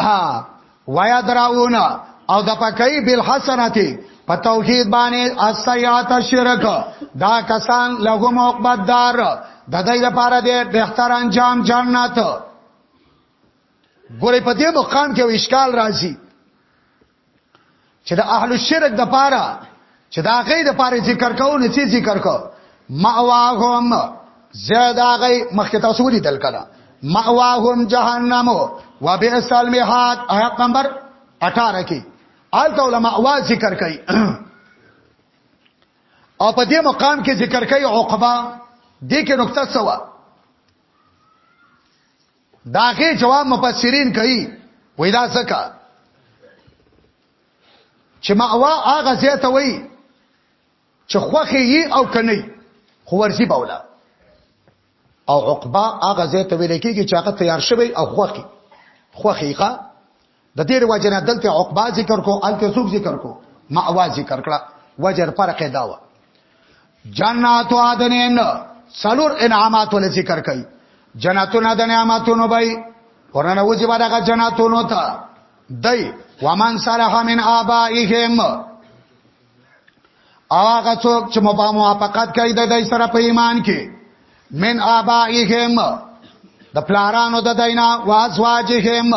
ها ويا دراون او د پکای بل حسناتی په توحید باندې اسیات شرک دا کسان لهم عقبت دار د دې لپاره دې بهتر انجام جنت ګورې په دې مقام کې اشکال راځي چې د اهل الشرک د پاره چې دا غي د پاره ذکر کوو نه چې ذکر کو ماواهم زیاد غي مخکې تاسو ولې دل کړه ماواهم جهنم و بئس المهاد آیت نمبر 18 کې آلته علماء وا ذکر کوي او په دې مقام کې ذکر کوي عقبه دې کې نقطه سوا داغه جواب مفسرین کوي وای دا ځکه چې ماوا هغه زیاته وای چې خوخه یي او کني خو ورسی بولا او عقبا هغه زیاته ویل کېږي چې هغه تیار شوی او خوخي خوخي ښا د دې وجه نه دلته عقبا ذکر کو الته سوق ذکر کو ماوا ذکر کړه وجر پر قاعده و جنات عدنین سلور انعامات ول ذکر کړي جناتونه د نعمتونو بای ورنه وځي باندې جناتونو ته دای ومن صالح من آبائهم هغه څوک چې مبا موافقت کوي د دې سره په ایمان کې من ابائهم د پلارانو د دینا واسواجهم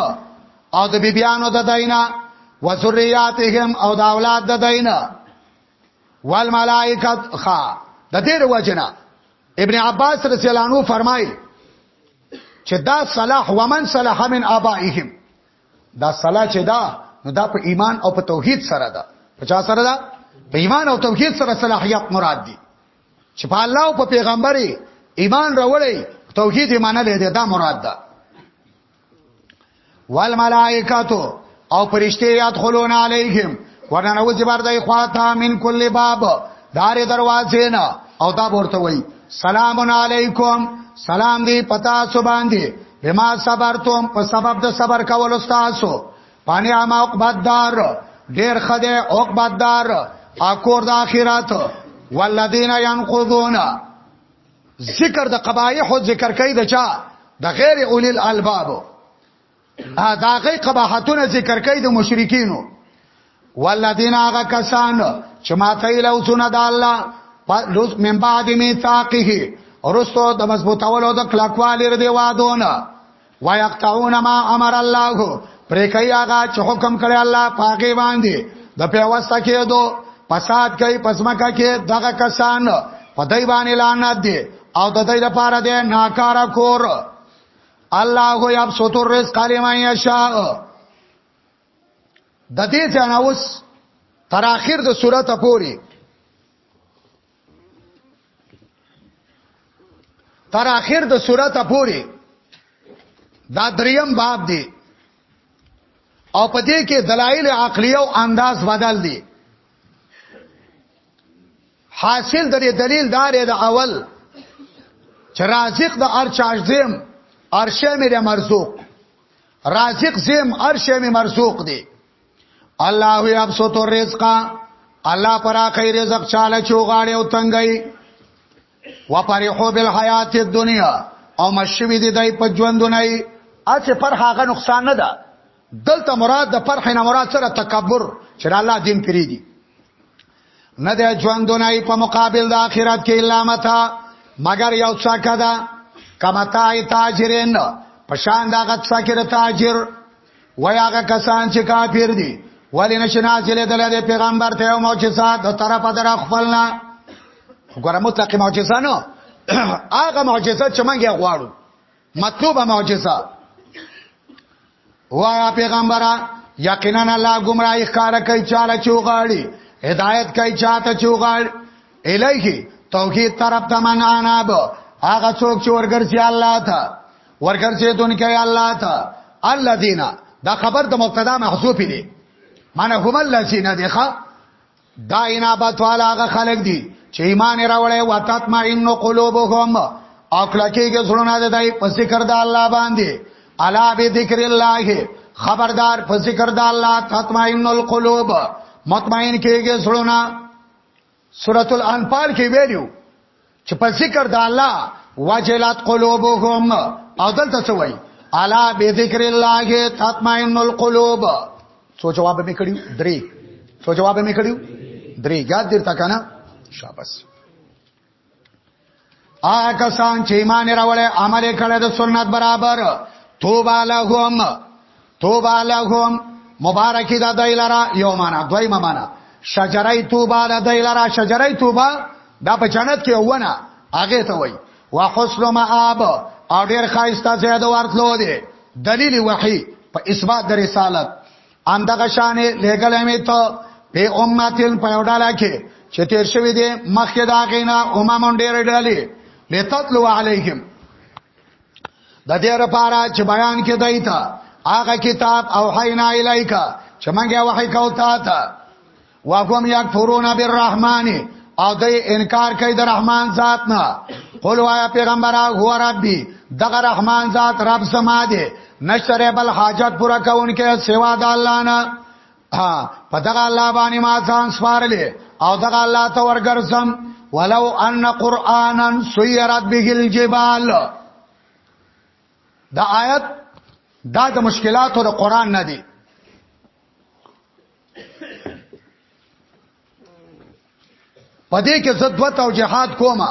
او د بیبیانو د دینا وذریاتهم او د اولاد د دینا والملائکه خا د دې وجنا ابن عباس رضی الله عنه فرمایي چې دا صلاح ومن صلاح من ابائهم دا صلا چې دا نو دا په ایمان او په توحید سره ده په چا سره ده په ایمان او توحید سره صلاحیت مراد دي چې په الله او په پیغمبري ایمان راوړی توحید ایمان له دې دا مراد ده والملائکاتو او پرشته یاد خلون علیهم ورنه وځي بار دای خواته من کل باب دار دروازې نه او دا ورته وای سلام علیکم سلام دی پتا سو باندې بما صبرتم په سبب د صبر کولو تاسو پانی اما عقبدار ډیر خده عقبدار اکور د اخرت والذین ينقضون ذکر د قبایح او ذکر کوي د چا د غیر اولی الالباب دا غي قباحتونه ذکر کوي د مشرکینو والذین هغه کسان چې ماته لوتونه د الله لوس من بعد میثاقه ورستو د مضبوطولو د کلکوالي ردی وادونه ويقطعون ما امر الله پرې کوي هغه چې حکم کړی الله پاګې باندې د پیوسته کېدو فساد کوي پسمکه کې دغه کسان په دای باندې لعنت دي او د دې لپاره دې ناکاره کور الله یو سوتور رزق لمن یشاء د دې ځای اوس تر اخر د سورته پوري تر اخر د سورته پوري دا دریم باب دی او په دې کې دلایل عقلی او انداز بدل دي حاصل د دلیل دار د اول چې رازق د ارچاش دیم ارشه مې مرزوق رازق زم ارشه می مرزوق دی الله یبسط الرزق الله پر اخی رزق چاله چوغاړي او تنګي وپرحو بالحیات الدنیا او مشوی دی دای په ژوندونای اڅ پر هغه نقصان نه ده دلته مراد د پرخ نه مراد سره تکبر چې الله دین کړی دی نه ده ژوندونای په مقابل د آخرت کې الا متا مگر یو څکه ده کمتای تاجرین پشان دا غت ساکر تاجر ویاغه کسان چې کافر دي ولی نشنا چلے دل دے پیغمبر ته او معجزات د طرفه در خپلنا ګوره مطلق معجزه نو هغه معجزه چې مونږه غواړو مطلوبه معجزه وایا پیغمبره یقینا الله گمراهی ښکارا کوي چاله چوغاړي هدایت کوي چاته چوغاړ الیه توحید طرف ته من اناب هغه څوک چې ورګرځي الله ته ورګرځي دونکي الله ته الذین دا خبر د مبتدا محذوف دی معنی هم الذین دغه دا انابت والا هغه خلق دي چې ایمان راوړی واتات ما ان قلوبهم او کلکېږي زړونه د دای په ذکر د الله باندې الا به ذکر الله خبردار په ذکر د الله تطمئن القلوب مطمئن کېږي زړونه سورۃ الانفال کې ویلو چې په ذکر د الله وجلت قلوبهم او دلته څه وایي الا بذکر الله تطمئن القلوب سو جواب مې کړیو درې سو جواب مې کړیو درې یاد درته کنه شاباس آ کسان چې ایمان راوړې عمل کړي د سنت برابر توبه لهم توبه لهم مبارکی دا دای لرا یو معنا دوی معنا شجره توبه دا دای لرا شجره توبه دا په جنت کې ونه هغه ته وای وحسن مآب او ډیر خایسته زیاده ورتلو دی دلیل وحی په اثبات د رسالت اندغه شان لګل می ته په امتل په وډاله کې چې تیر شوی دی مخکې دا غینا امم ډیر ډالې لتتلو علیهم د دې لپاره چې بیان کې دای ته هغه کتاب او حینا الایکا چې مونږه وحی کو تا ته واقوم یک فرون بالرحمن او د انکار کوي د رحمان ذات نه قول وایا پیغمبره هو ربي دغه رحمان ذات رب سما دي نشره بل حاجت پورا کون کې سوا د الله نه ها په دغه الله باندې ما ځان سپارلې او دغه الله ته ورګرځم ولو ان قرانا سيرت به الجبال دا آیت دا د مشکلاتو د قران نه دی پدې کې زدوت او جهاد کومه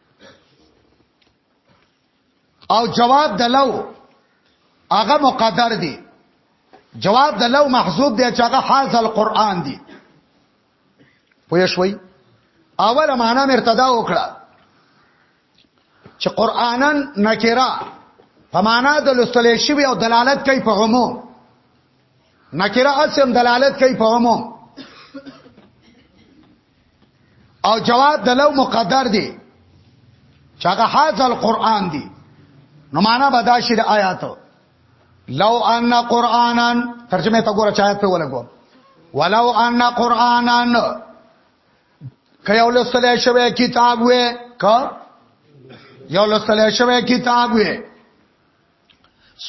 او جواب د لو هغه مقدر دی جواب د لو محذوب دی چې هغه حاضر القرآن دی پوه شوي اوله معنا مرتدا وکړه چې قرآنن نکرا په معنا د لستلې شوی او دلالت کوي په عموم نکره اسم دلالت کوي په عموم او جواب د لو مقدر دی چې هغه حاضر القرآن دی نو معنا به دا شي د آیاتو لو ان قرانا ترجمه ته ګوره چایت په ولګو ولو ان قرانا کيو لسل شوی کتاب وې ک یو لسل شوی کتاب وې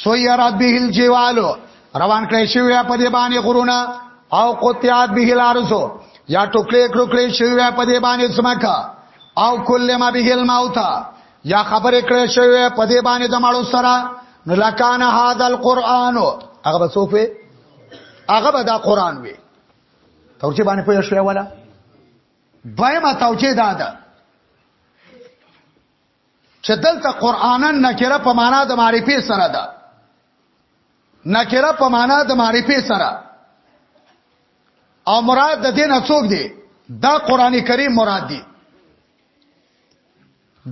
سویرا به الجوالو روان کړی شوی په دې باندې غرونه او قطعات به الارزو یا ټوکړې ټوکړې شوی په دې باندې سمکا او کله ما به الموت یا خبرې کړې شوی په دې باندې د مړو سره نو لکان هاذا القرآن هغه به صوفه هغه به دا قرآن وي توجه باندې پوه شوی ولا دویمه توجه دا ده چې دلته قرانا نکره په معنا د معرفه سره ده نکره په معنا د معرفه سره او مراد د دین څوک دی دا قران کریم مراد دی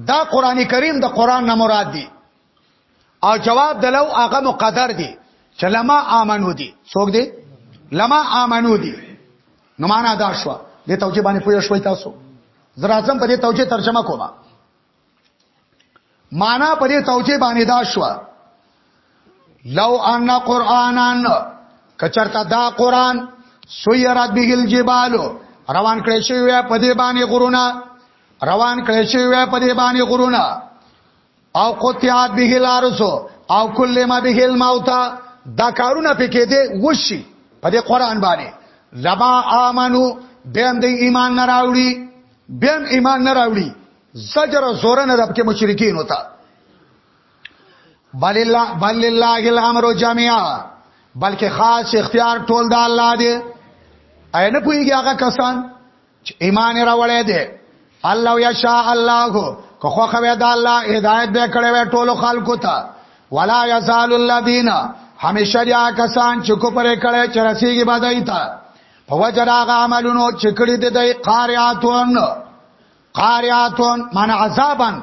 دا قران کریم د قران نه مراد دی او جواب د لو هغه مقدر دی چې لما امنو دی څوک دی لما امنو دی نو معنا دا شو د توجیه باندې پوه شوي تاسو زراعظم په دې توجیه ترجمه کومه معنا په دې توجیه باندې دا شو لو ان قرانان کچرتا دا قران سویرات به الجبال روان کړی شوی وای په دې باندې غرونه روان کړی شوی وای په دې باندې غرونه او قطعت به الارض او کل ما به الموت دا کارونه پکې دي وشي په دې قران باندې لما امنو بهم دې ایمان نه راوړي بهم ایمان نه راوړي زجر زور نه دبکه مشرکین ہوتا بل الله بل الله الامر جميعا بلکې خاص اختیار ټول د الله دی اې نه پويږي هغه کسان چې ایمان راوړې دي الله یشاء الله که خو خو دا الله هدایت به کړې وې ټول خلکو ته ولا یزال الذین همیشه یا کسان چې کو پرې کړې چې رسیږي بدای ته په وجه راغه عملونو چې کړی دی د قاریاتون قاریاتون من عذابن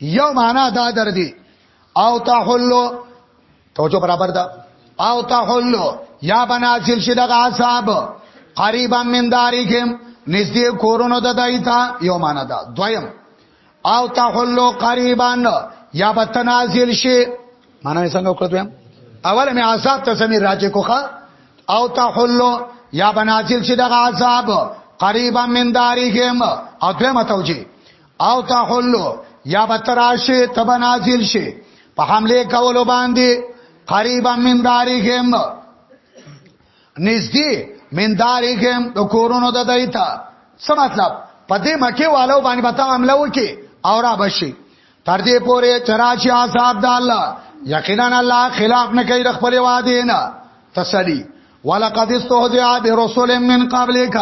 یو معنا دا در دی او تحلو توجه برابر ده او تحلو یا بنازل شي دغه عذاب قریبا من داریکم نږدې کورونو د دایتا یو معنا ده دویم او تحلو قریبا یا بتنازل شي معنا یې څنګه وکړم اول می عذاب ته سمیر راځي کوخه او تحلو یا بنازل شي دغه عذاب قریبا من داریکم او دویمه توجیه او تحلو یا بتراشه تب نازل شي په حمله کولو باندې قریبا من دارهم نږدې من دارهم د کورونو د دایتا څه مطلب په دې مکه والو باندې بتا عمله وکي او را بشي تر دې پورې چرآشي عذاب د الله یقینا الله خلاف نه کوي د خپل وعده نه تسلی ولقد استهزئ برسول من قبلک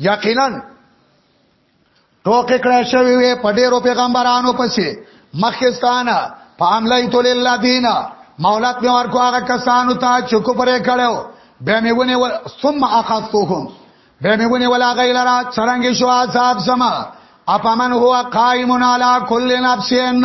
یقینا ټوکې کړې شوی وي په ډیرو پیغمبرانو پسې مخکستانه په عملی تول الله دینا مولات می ورکو هغه کسانو ته چې کو پرې کړو به می ونه ول ثم اخذتهم به می ونه ولا غیلرا څنګ شو عذاب زما اپمن هو قائمون علی کل نفسین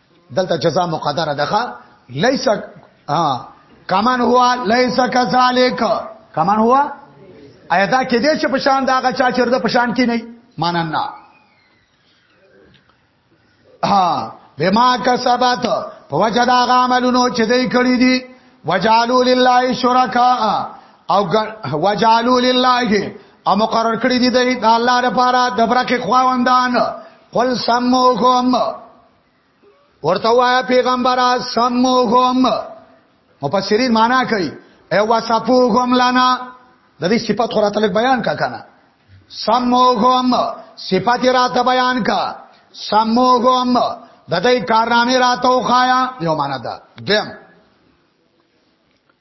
دلته جزاء مقدره ده ليس ها کمن هوا ليس كذلك کمن هوا ايدا کې دې چې پشان داغه چا چرده پشان کې نه مانن نه ها بما کسبت په وجه دا عملونو چې دوی کړی دي وجالو لله شرکا او وجالو لله او مقرر کړی دي د الله لپاره د برکه خواوندان قل سموهم ورته وایا پیغمبره سموهم مفسرین معنا کوي ای وصفوهم لنا د دې صفات خو راته بیان کا کنه سموهم صفات راته بیان کا سموهم د دې کارنامې راته وخایا یو معنا ده دیم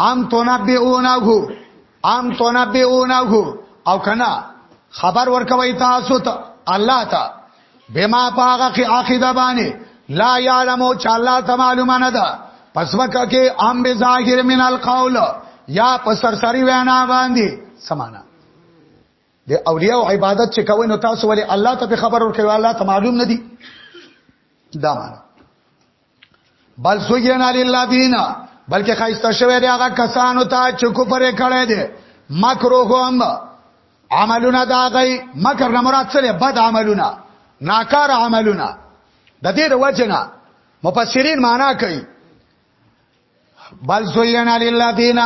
ام تنبئونه ام تنبئونه او کنا خبر ورکوي تاسو ته الله ته بما پاغه کې عقیده باندې لا یعلمو چې الله ته معلومه نه ده پس وکه کې ام بظاهر من القول یا په سرسری وینا باندې سمانا د اولیاء او عبادت چې کوي نو تاسو ولې الله ته خبر ورکوي الله ته معلوم نه دي دا معنا بل سوین علی الله دینا بلکې خایسته شوی دی هغه کسانو ته چې کوپر کړي دي مکروهم عملونه دا غي مکر نه مراد سره بد عملونه ناکار عملونه د دې وجنه مفسرین معنا کوي بل زوینا للذین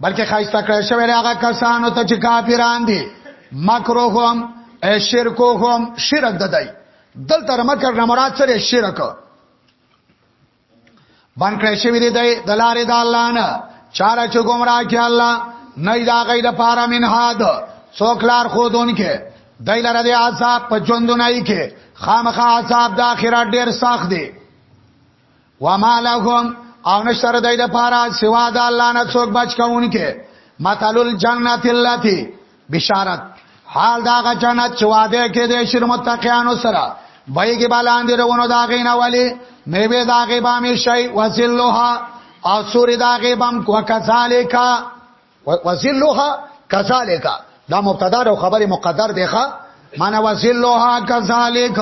بلکې خایسته کړی شوی دی هغه کسانو ته چې کافران دي مکروهم شرکوهم شرک ددای دلته مکر نه مراد سره شرک بن کړی شوی دی د لارې د الله نه چاره چې گمراه کې الله نه دا غي د پاره من هاد څوکلار خودون کې دای لره د عذاب په ژوندونای کې خامخا عذاب د اخرت ډیر سخت دی وما لهم او نشتر دای د پارا سوا د الله نه څوک بچ کونکي مثل الجنت التي بشارت حال داغه جنت چې وعده کې د شر متقینو سره بایګي بالاندې روانو داغې نه والی میوه داغې بامې شي وسلوها او سوري داغې بام کو کذالک وزلها کذالک دا مبتدا او خبر مقدر دی ښا معنا وزلها کذالک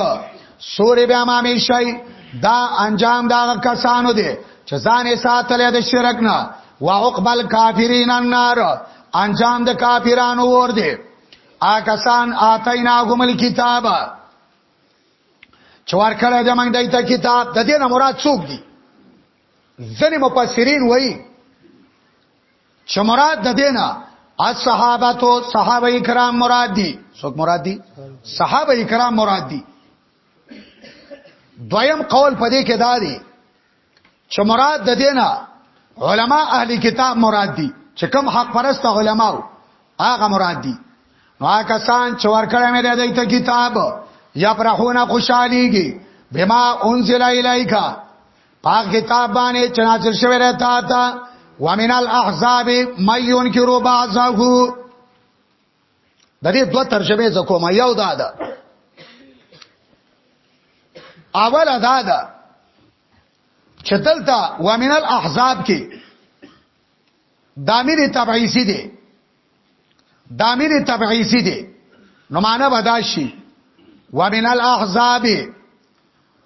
سورې بیا ما میشي دا انجام دا کسانو دی چې ځان یې ساتلې د شرک نه واقبل کافرین النار انجام د کافرانو ور دی آکسان آتینا غمل کتاب چوار کړه د موږ دایته کتاب د دې نه مراد څوک دی ځنې مفسرین وایي چې مراد د دینه الصحابه تو صحابه کرام مراد دي څوک مراد دي صحابه کرام مراد دي دویم قول پدې کې دا دی چې مراد د دینه علما اهلی کتاب مراد دي چې کم حق پرست علما هغه مراد دي هغه کسان چې ورکړې مې د دې ته کتاب یا پرخونه خوشاليږي بما انزل الیکا پاک کتاب باندې چناچل شوی رتا تا ومن الاحزاب مَيُّن کِرُو بَعْضَهُ د دې دوه ترجمه ز کومه یو دا ده اول دا ده چې دلته ومن الاحزاب کې دامیر تبعیسی دی دامر تبعیزی دی نو معنا بداشي ومن الاحزاب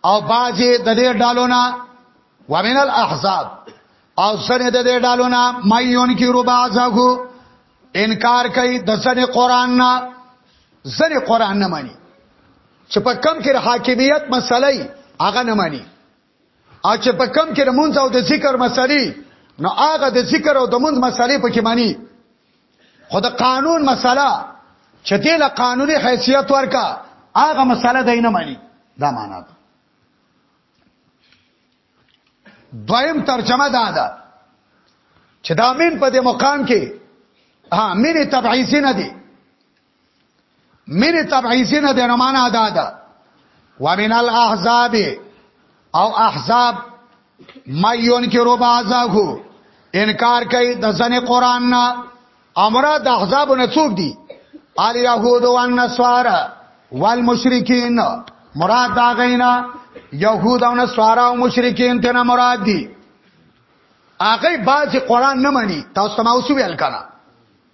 او بازي د دې ډالونه ومن الاحزاب او سره د دې ډالونه مایون کی ربا ځغو انکار کوي د سره قران نه سره قران نه مانی چې په کم کې حاکمیت مسلې هغه نه مانی ا چې په کم کې د مونږ او د ذکر مسلې نو هغه د ذکر او د مونږ مسلې په کې معنی خو د قانون مسله چې دې له قانوني حیثیت ورکا هغه مسله دینه معنی دا معنا ده دویم ترجمه دا ده چې دا مين په دې مقام کې ها مين تبعیزی نه دي من تبعیزی نه ده نمانا دا ده ومن الاحزاب او احزاب مایون کی رو بازاکو انکار کوي د ځنې قران نه امره د احزاب نه څوک دي ال يهود او النصارى والمشرکین مراد دا غینا يهود او نصارا او مشرکین ته نه مراد دي هغه بعضی قران نه مني تاسو ما اوس ویل کړه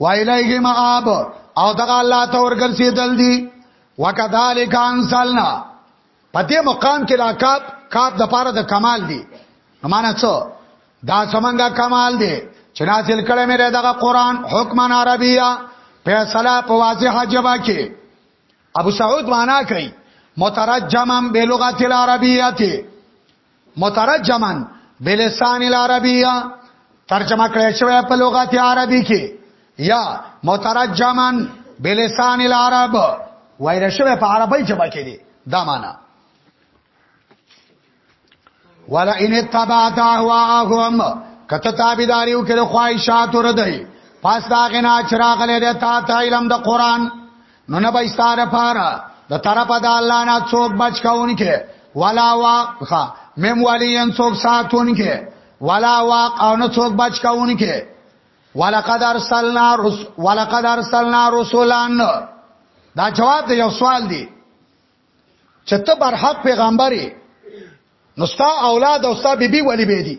وایلیه مآب او دغه الله ته ورګرځیدل دي وکذالک انزلنا په دې مقام کې لاکاب کاپ د پاره د کمال دی معنا څه دا څنګه کمال دی چې نازل کړه مې دغه قران حکمن عربیه فیصله په واضحه جواب کې ابو سعود معنا کوي مترجما بلغت العربیه مترجمن بلسان العربیه ترجمه کړی شوی په لغت عربي کې یا مترجمن بلسان العرب وایره شوی په عربی ژبه کې دی دا معنا ولا ان تبعت اهواهم کته تابعداري وکړه خواهشات ور دی پس دا غنا چراغ لري تا ته علم د قران نو نه به ستاره پاره د طرف د الله نه څوک بچ کاونکې ولا واقع مم ولین څوک ساتونکې ولا واقع او نه څوک بچ کاونکې ولقد ارسلنا رسل ولقد ارسلنا رسولان دا جواب دی یو سوال دی چې ته برحق پیغمبري نو ستا اولاد او ستا بیبي ولی به دي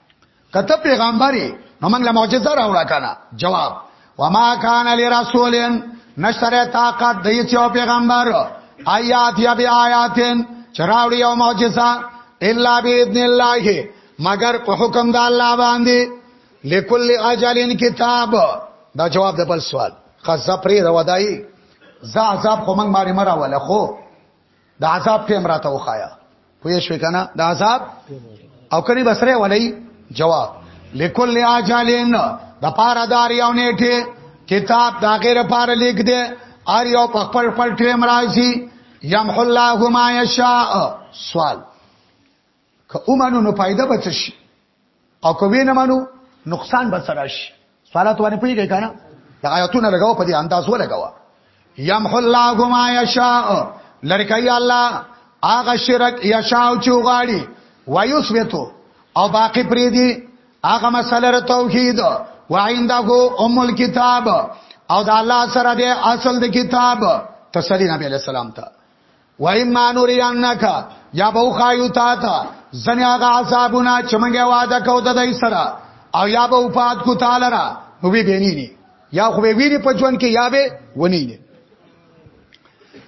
کته پیغمبري نو موږ له معجزه راوړه کنه جواب وما کان لرسول نشره طاقت د یو پیغمبر آیات یا بی آیاتن چراوړي یو معجزه الا باذن الله مگر په حکم د الله باندې لکل اجلن کتاب دا جواب د بل سوال خزه پرې رودای زعزاب خو موږ باندې مراواله خو د عذاب ټیم راته وخایا پوه شو کنه د عذاب او کني بسره ولای جواب لکل اجالین د پارا دار یو نیټه کتاب دا غیر پار لیک دی ار یو په خپل خپل ټیم راځي یمح الله ما یشاء سوال که اومنو نو فائدہ بچ شي او که وینه منو نقصان به سره شي سوالات باندې پیږي کنه دا آیاتونه لګاو په دې انداز ولګاو یمحو الله ما یشاء لرکای الله هغه شرک یشاء چې غاړي ویوسبتو او باقی پری دی هغه مسله توحید وعنده ام الكتاب او دا الله سره دی اصل د کتاب تسلی نبی علیہ السلام ته و اما نورینک یا بو خایو تا تا زنی آغا عذابونا چمنگی وعده کو دا دای سرا او یا بو پاد کو تالا را نو بی بینی نی یا خو بی ویری پا جوان که یا بی ونی نی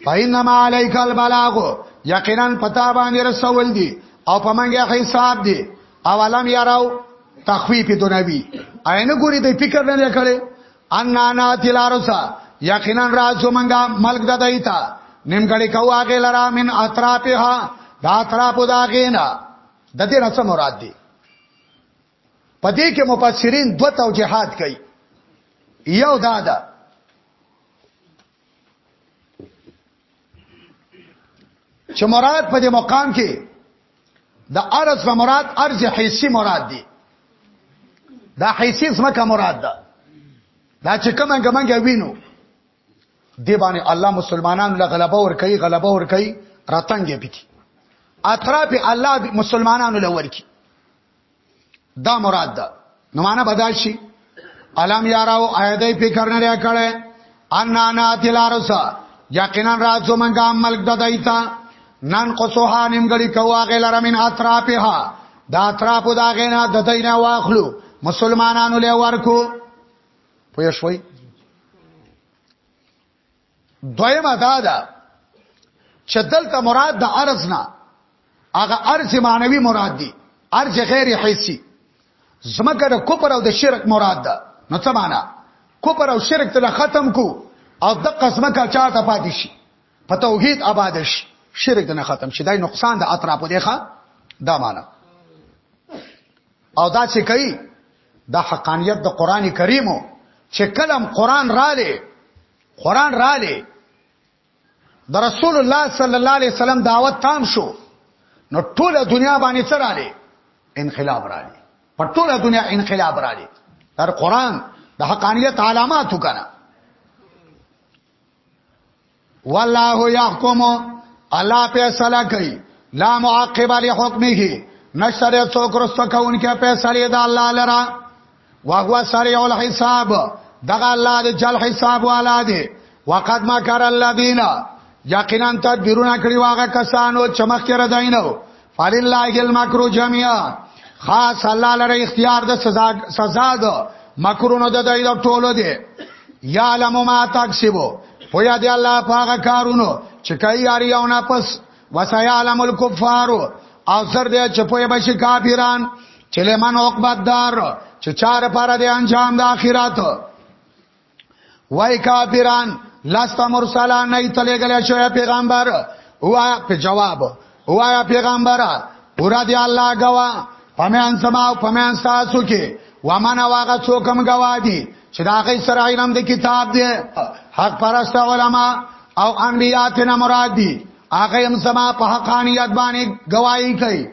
فا انما علیک البلاغو یقینا پتا باندې رسول دي او په منګه حساب دي اولم یراو تخفیف دنوی اینه ګوري د فکر نه کړي ان انا تلارسا یقینا راځو منګه ملک د دایتا نیمګړی کو هغه لرا من اطرافها دا اطراف دا غینا د دې رسم مراد دی پدې کې مفسرین دوه توجيهات کوي یو دا ده چې مراد په دې مقام کې د ارز و مراد ارز حیثی مراد دی دا حیثی زمکه مراد ده دا چې کومه کومه وینو دی باندې الله مسلمانانو له غلبه ور کوي غلبه ور کوي راتنګ پکې اطراف الله مسلمانانو له ور کوي دا مراد ده نو معنا بدل شي علم یاراو ایدای فکر نه لري کړه ان انا تلارسا یقینا راځو منګه ملک د دایتا نن قصوها نیمګړي کوا غلره من اطرافها دا اطراف دا غینا د دینه واخلو مسلمانانو له ورکو پوه شوي دویمه دا ده چې دلته مراد د ارز نه هغه ارز معنوي مراد دي ارز غیر حسی زمکه د کوپر او د شرک مراد ده نو څه معنا کوپر او شرک ته ختم کو او د قسمه کا چاته پاتې شي په توحید آباد شي شرک نه ختم شي دا نقصان د اطرافو دی ښا دا معنا او دا چې کوي دا حقانیت د قران کریمو چې کلم قران را لې قران را لې د رسول الله صلی الله علیه وسلم دعوت تام شو نو ټوله دنیا باندې څه را لې انقلاب را لې په ټوله دنیا انقلاب را لې در قران د حقانیت علامات وکړه والله يحكم الله فیصله کوي لا معقب لحکمه نشر څوک رسو کونکي فیصله د الله لرا وهو سریع الحساب دغه الله د جل حساب والا دی وقد مکر الذین یقینا تدبیرونه کړی واغه کسانو چمخ کړه دینو فلله المکر جميعا خاص الله لره اختیار د سزا سزا دو مکرونو د دای د ټولو دی یا علم ما تکسبو پویا دی الله پاګه کارونو چې کای یاري او نه پس وسيعلم الكفار او سر دې چپوي بشي کافران چې لمن عقبت دار چې چار پر دې انجام د اخرت وای کافران لست مرسلا نه تلګل شوی پیغمبر هوا په جواب هوا پیغمبر پورا دی الله غوا پمن سما او پمن تاسو کې ومن واغه څوکم غوا دي چې دا غي سره علم د کتاب دی حق پرسته علما او انبیات نه مراد دي هغه هم سما په حقانیت باندې گواہی کوي